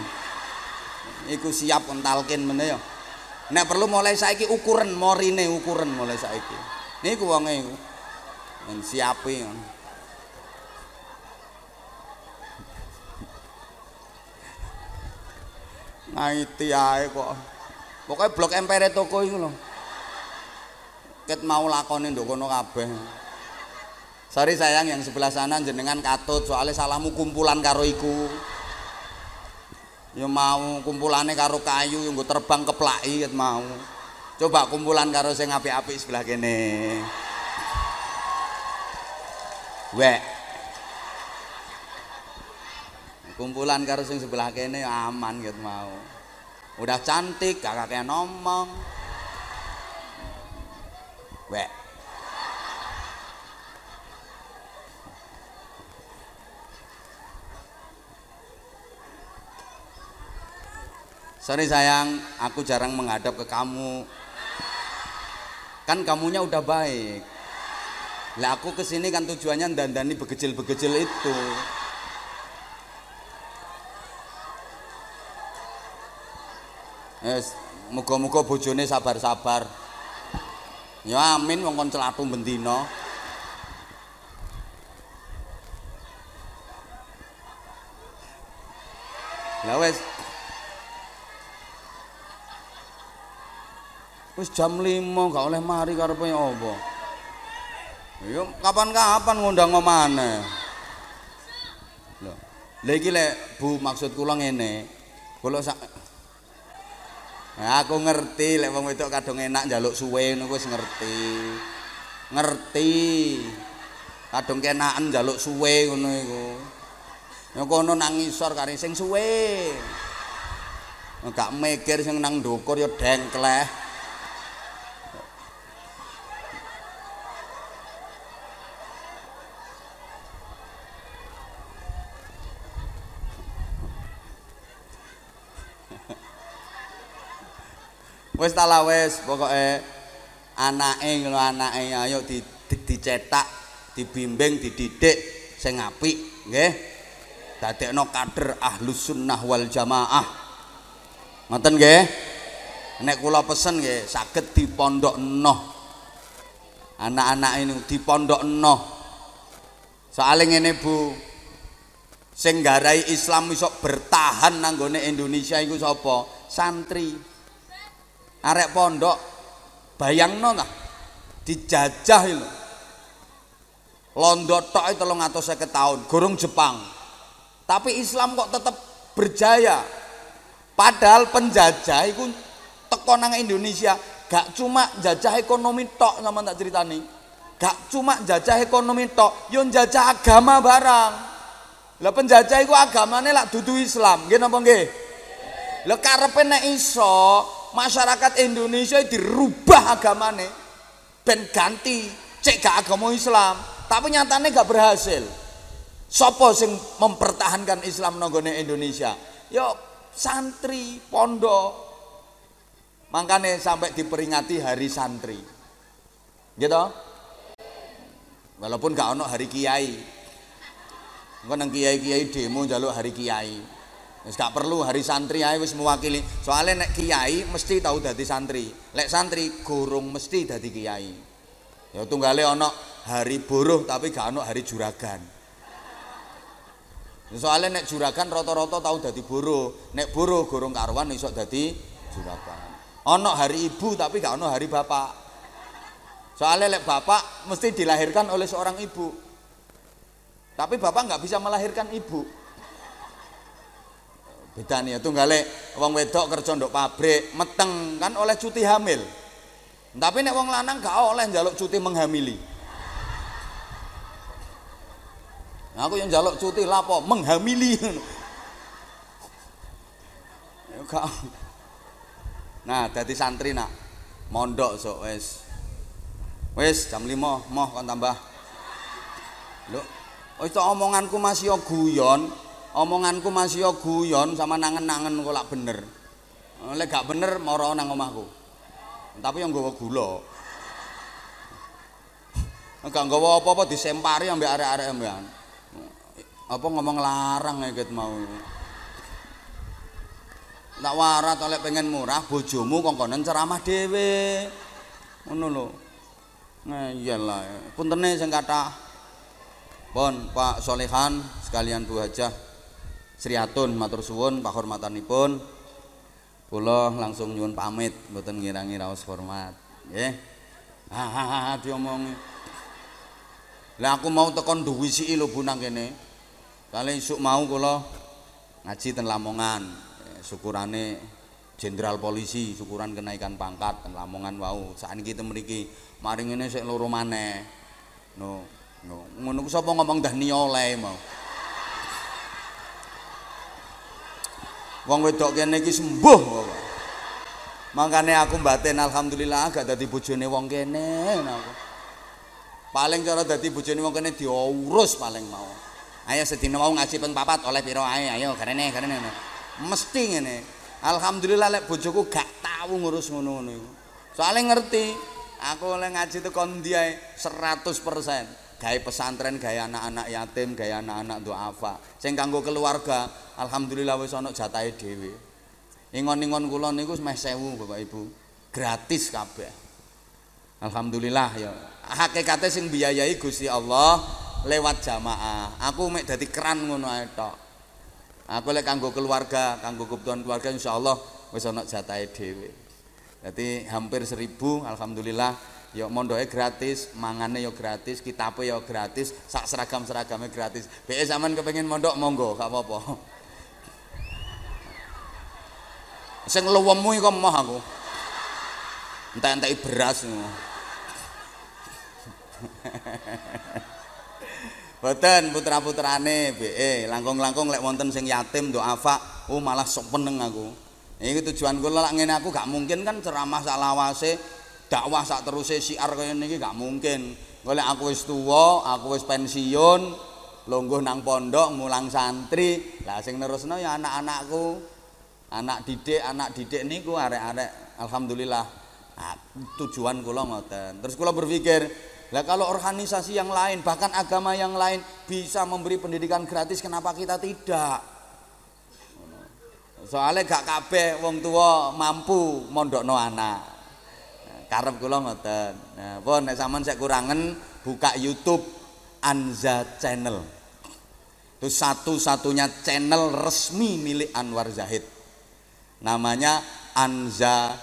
Iku siap entalkin meneh ya. Nek perlu mulai saiki ukuran morine ukuran mulai saiki. Niku wonge iku. Men siapi. Ngaiti ae kok. Pokoke blok empere toko iku lho. Ket mau lakone ndok kono kabeh. sorry sayang yang sebelah sana jenengan katut soalnya salahmu kumpulan karo iku. Ya mau kumpulannya karo kayu yang gue terbang ke plai mau. Coba kumpulan karo sing api-api sebelah kene. Wek. Kumpulan karo sing sebelah kene aman gitu mau. Udah cantik gak kayak ngomong wek Sorry sayang, aku jarang menghadap ke kamu. Kan kamunya udah baik. Lah aku ke sini kan tujuannya dandani begecil-begecil itu. Yes, muga-muga bojone sabar-sabar. Ya amin wong kon celatu bendina. Lah wes Wis jam 5 gak oleh mari karepe apa? Ya kapan-kapan ngundang omane. Lho. Lha iki lek Bu maksud kula ngene. Kula sak Aku ngerti lek wong wedok kadung enak njaluk suwe ngono wis ngerti. Ngerti. Kadung kenaken njaluk suwe ngono iku. Ya kono nang ngisor kari sing suwe. Gak mikir sing nang ndukur ya dengkleh. Wis ta wis. Pokoke anake ngono anake ayo di, di, dicetak dibimbing dididik sing apik nggih. Dadekno kader ahlus sunnah wal jamaah. Ngoten nggih. Nek kula pesen nggih saged dipondokno anak-anak ini dipondokno soalnya ngene Bu. Sing garai Islam iso bertahan nanggone Indonesia iku sapa? Santri arek pondok bayangno ta? Dijajah itu. Londo tok itu telung atau seket tahun gorong Jepang. Tapi Islam kok tetap berjaya. Padahal penjajah itu teko nang Indonesia. Gak cuma jajah ekonomi tok sama tak ceritani. Gak cuma jajah ekonomi tok yon jajah agama barang. Lah penjajah itu agamanya lah dudu Islam gini apa nggih? Lah karepe nek iso masyarakat Indonesia dirubah agamane ben ganti cek gak agama Islam. Tapi nyatanya gak berhasil. Sopo sing mempertahankan Islam nonggone Indonesia? Yo santri pondok. Makanya sampai diperingati hari santri. Gitu? Walaupun gak ono hari kiai. Engko nang kiai-kiai demo jaluk hari kiai Wis gak perlu hari santri ae wis mewakili. Soalnya nek kiai mesti tahu dadi santri. Lek santri gurung mesti dadi kiai. Ya tunggale ana hari buruh tapi gak ana hari juragan. Soalnya nek juragan rata-rata tahu dadi buruh. Nek buruh gurung karuan iso dadi juragan. Ana hari ibu tapi gak ana hari bapak. Soalnya lek bapak mesti dilahirkan oleh seorang ibu. Tapi bapak nggak bisa melahirkan ibu beda nih tunggale wong wedok kerja ndok pabrik meteng kan oleh cuti hamil. Tapi nek wong lanang gak oleh njaluk cuti menghamili. Nah, aku yang njaluk cuti lapo menghamili. <laughs> Nah jadi santri nak. Mondok sok wes wes jam lima moh kan tambah. Oh itu omonganku masih guyon omonganku masih yo guyon sama nangen-nangen kok lak bener. Lek gak bener moro nang omahku. Tapi yang nggawa gula. Gak nggawa apa-apa disempari ambek arek-arek ambekan. Apa ngomong larang ya mau. Tak warat oleh pengen murah bojomu kongkonen ceramah dhewe. Ngono lho. Nah iyalah, puntene sing kathah. Pon Pak Solehan sekalian Bu Hajah Sriatun matur suwun pahormatanipun kula langsung nyuwun pamit mboten ngira-ngira raos hormat nggih ha ha ha diomongi Lah aku mau tekan duwisi lho Bu nang kene. Kali isuk mau kula ngaji ten Lamongan. Eh, syukurane jenderal polisi, syukuran kenaikan pangkat ten Lamongan wau. Saiki kita mriki maring ngene sik loro maneh. No, no. Ngono ku sapa ngomong dah oleh mau. Wong wedok kene iki sembuh. Makane aku batin alhamdulillah gak dadi bojone wong kene aku. Paling cara dadi bojone wong kene diurus paling mau. ayo sedina mau ngaji pun papat oleh piro ae ayo karene karene mesti ngene alhamdulillah lek bojoku gak tahu ngurus ngono-ngono iku soalnya ngerti aku oleh ngaji itu kondi ae 100% gawe pesantren gawe anak-anak yatim gawe anak-anak duafa sing kanggo keluarga alhamdulillah wis ana jatahe dhewe ingon-ingon kula niku meh 1000 Bapak Ibu gratis kabeh alhamdulillah ya hakikate sing biayai Gusti Allah lewat jamaah. Aku mek dadi keran ngono ae tok. Aku lek kanggo keluarga, kanggo kebutuhan keluarga insyaallah wis ana jatahe dhewe. Dadi hampir seribu alhamdulillah ya mondoke gratis, mangane ya gratis, kitabe ya gratis, sak seragam-seragamnya gratis. Beke sampean kepengin mondok monggo, gak apa-apa. Sing luwemu iku moh aku. Entek-enteki beras. Boten putra-putrane BE, langkung-langkung lek wonten sing yatim doafa, oh malah sok peneng aku. Iki tujuan kula lak ngene aku gak mungkin kan ceramah sak lawase, dakwah sak teruse siar kaya niki gak mungkin. Golek aku wis tuwa, aku wis pensiun, longgo nang pondok mulang santri. Lah sing nerusno ya anak-anakku. Anak didik, anak didik niku arek-arek alhamdulillah. Nah, tujuan kula ngoten. Terus kula berpikir, Lah kalau organisasi yang lain bahkan agama yang lain bisa memberi pendidikan gratis kenapa kita tidak? Soalnya gak kabeh wong tua mampu mondokno anak. Karep kula ngoten. Nah, pun nek sampean sik kurangen buka YouTube Anza Channel. Itu satu-satunya channel resmi milik Anwar Zahid. Namanya Anza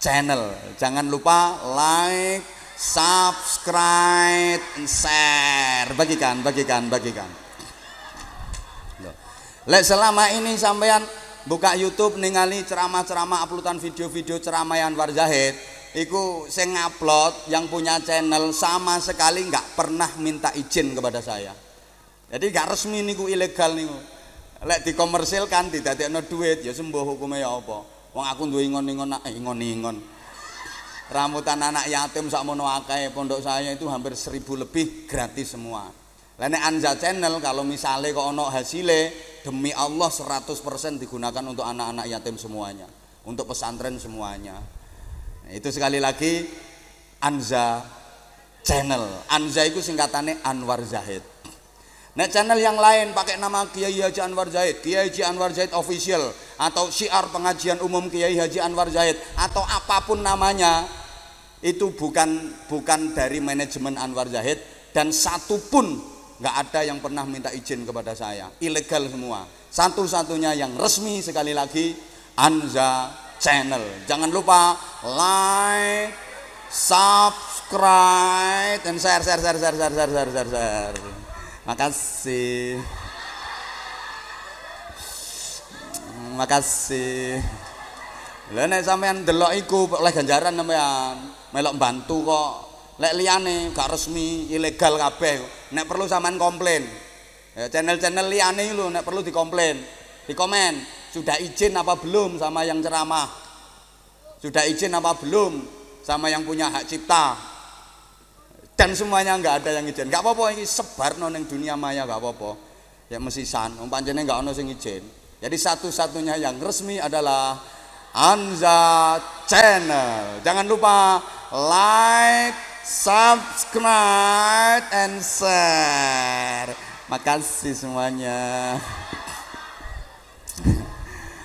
Channel. Jangan lupa like, subscribe and share bagikan bagikan bagikan Lek selama ini sampean buka YouTube ningali ceramah-ceramah uploadan video-video ceramah Anwar Zahid iku sing ngupload yang punya channel sama sekali nggak pernah minta izin kepada saya. Jadi nggak resmi niku ilegal niku. Lek dikomersilkan ada duit ya sembuh hukumnya ya apa. Wong aku duwe ingon-ingon eh ingon-ingon. Rambutan anak yatim sak mono akeh pondok saya itu hampir seribu lebih gratis semua. Lene Anza Channel kalau misalnya kok ono hasilnya demi Allah 100% digunakan untuk anak-anak yatim semuanya, untuk pesantren semuanya. Nah, itu sekali lagi Anza Channel. Anza itu singkatannya Anwar Zahid. Nah channel yang lain pakai nama Kiai Haji Anwar Zahid, Kiai Haji Anwar Zahid official atau syiar pengajian umum Kiai Haji Anwar Zahid atau apa pun namanya itu bukan bukan dari manajemen Anwar Zahid dan satu pun nggak ada yang pernah minta izin kepada saya ilegal semua satu-satunya yang resmi sekali lagi Anza Channel jangan lupa like subscribe dan share share share share share share share share, share. makasih makasih Lah nek sampean delok iku oleh ganjaran sampean. Melok bantu kok. Lek liyane gak resmi, ilegal kabeh. Nek perlu sampean komplain. Ya channel-channel liyane lho nek perlu dikomplain. Dikomen, sudah izin apa belum sama yang ceramah? Sudah izin apa belum sama yang punya hak cipta? Dan semuanya enggak ada yang izin. Enggak apa-apa iki sebar nang dunia maya enggak apa-apa. Ya mesisan, wong pancene enggak ono sing izin. Jadi satu-satunya yang resmi adalah Anza Channel. Jangan lupa like, subscribe, and share. Makasih semuanya.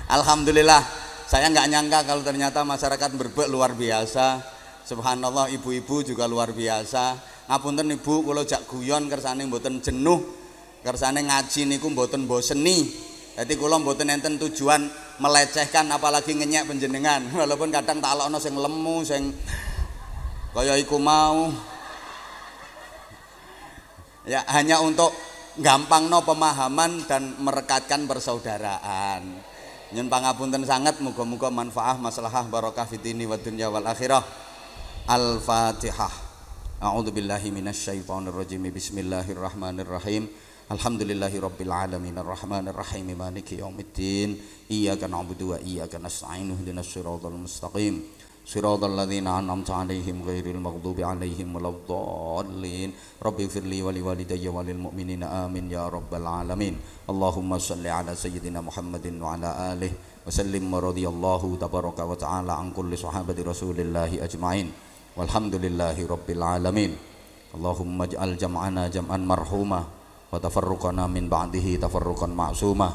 Alhamdulillah, saya nggak nyangka kalau ternyata masyarakat berbek luar biasa. Subhanallah, ibu-ibu juga luar biasa. Ngapunten ibu, kalau jak guyon kersane mboten jenuh, kersane ngaji niku mboten boseni. Jadi kalau mboten enten tujuan melecehkan apalagi ngenyek penjenengan <laughs> walaupun kadang tak alokno sing lemu sing kaya iku mau ya hanya untuk gampang no pemahaman dan merekatkan persaudaraan nyun pangapunten sangat muga-muga manfaah maslahah barokah fitini wa dunya wal akhirah. Al-fatihah. A'udzu billahi minasyaitonir rajim. Bismillahirrahmanirrahim. Alhamdulillahi rabbil alamin. Arrahmanir rahim maliki yaumiddin. Iyyaka na'budu wa iyyaka nasta'in ihdinas siratal mustaqim صراط الذين أنعمت عليهم غير المغضوب عليهم ولا الضالين. رب اغفر لي ولوالدي وللمؤمنين. آمين يا رب العالمين. اللهم صل على سيدنا محمد وعلى آله وسلم. ورضي الله تبارك وتعالى عن كل صحابة رسول الله أجمعين. والحمد لله رب العالمين. اللهم اجعل جمعنا جمعا مرحوما وتفرقنا من بعده تفرقا معصوما.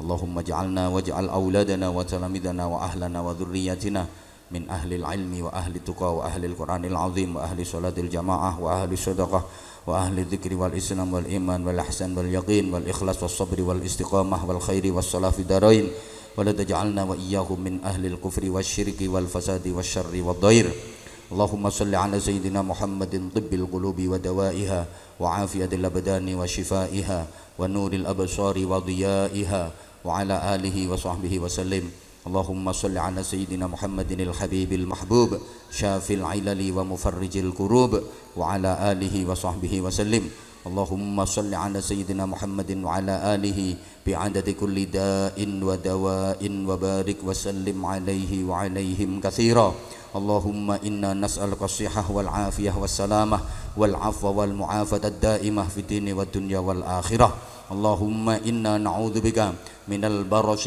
اللهم اجعلنا واجعل أولادنا وتلاميذنا وأهلنا وذريتنا من أهل العلم وأهل التقى وأهل القرآن العظيم وأهل صلاة الجماعة وأهل الصدقة وأهل الذكر والإسلام والإيمان والإحسان واليقين والإخلاص والصبر والاستقامة والخير والصلاة في دارين ولا تجعلنا وإياهم من أهل الكفر والشرك والفساد والشر والضير. اللهم صل على سيدنا محمد طب القلوب ودوائها وعافية الأبدان وشفائها ونور الأبصار وضيائها وعلى آله وصحبه وسلم. اللهم صل على سيدنا محمد الحبيب المحبوب شافي العلل ومفرج الكروب وعلى آله وصحبه وسلم. اللهم صل على سيدنا محمد وعلى آله بعدد كل داء ودواء وبارك وسلم عليه وعليهم كثيرا. اللهم إنا نسألك الصحة والعافية والسلامة والعفو والمعافاة الدائمة في الدين والدنيا والآخرة. اللهم إنا نعوذ بك من البرص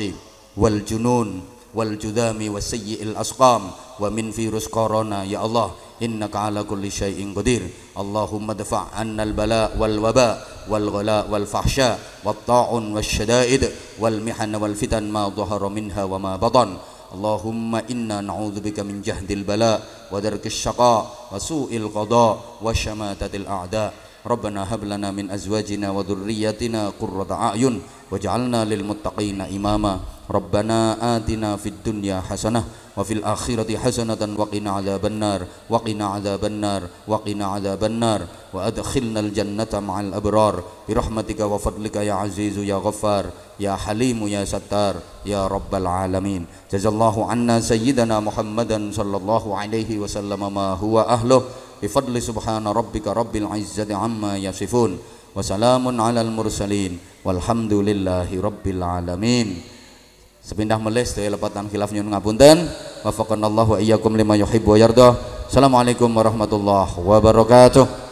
والجنون والجذام والسيء الأسقام ومن فيروس كورونا يا الله إنك على كل شيء قدير. اللهم ادفع عنا البلاء والوباء والغلاء والفحشاء والطاعن والشدائد والمحن والفتن ما ظهر منها وما بطن. اللهم إنا نعوذ بك من جهد البلاء ودرك الشقاء وسوء القضاء وشماتة الأعداء. ربنا هب لنا من أزواجنا وذرياتنا قرة أعين واجعلنا للمتقين إماما. ربنا آتنا في الدنيا حسنة وفي الآخرة حسنة وقنا عذاب النار وقنا عذاب النار وقنا عذاب النار. وأدخلنا الجنة مع الأبرار. برحمتك وفضلك يا عزيز يا غفار يا حليم يا ستار يا رب العالمين. جزا الله عنا سيدنا محمدا صلى الله عليه وسلم ما هو أهله. bifadli subhana rabbika rabbil amma yasifun wa salamun alal walhamdulillahi rabbil alamin. Sepindah melis dari lepatan khilaf nyun ngapunten. Wa iyyakum lima yuhibbu wa assalamualaikum warahmatullahi wabarakatuh.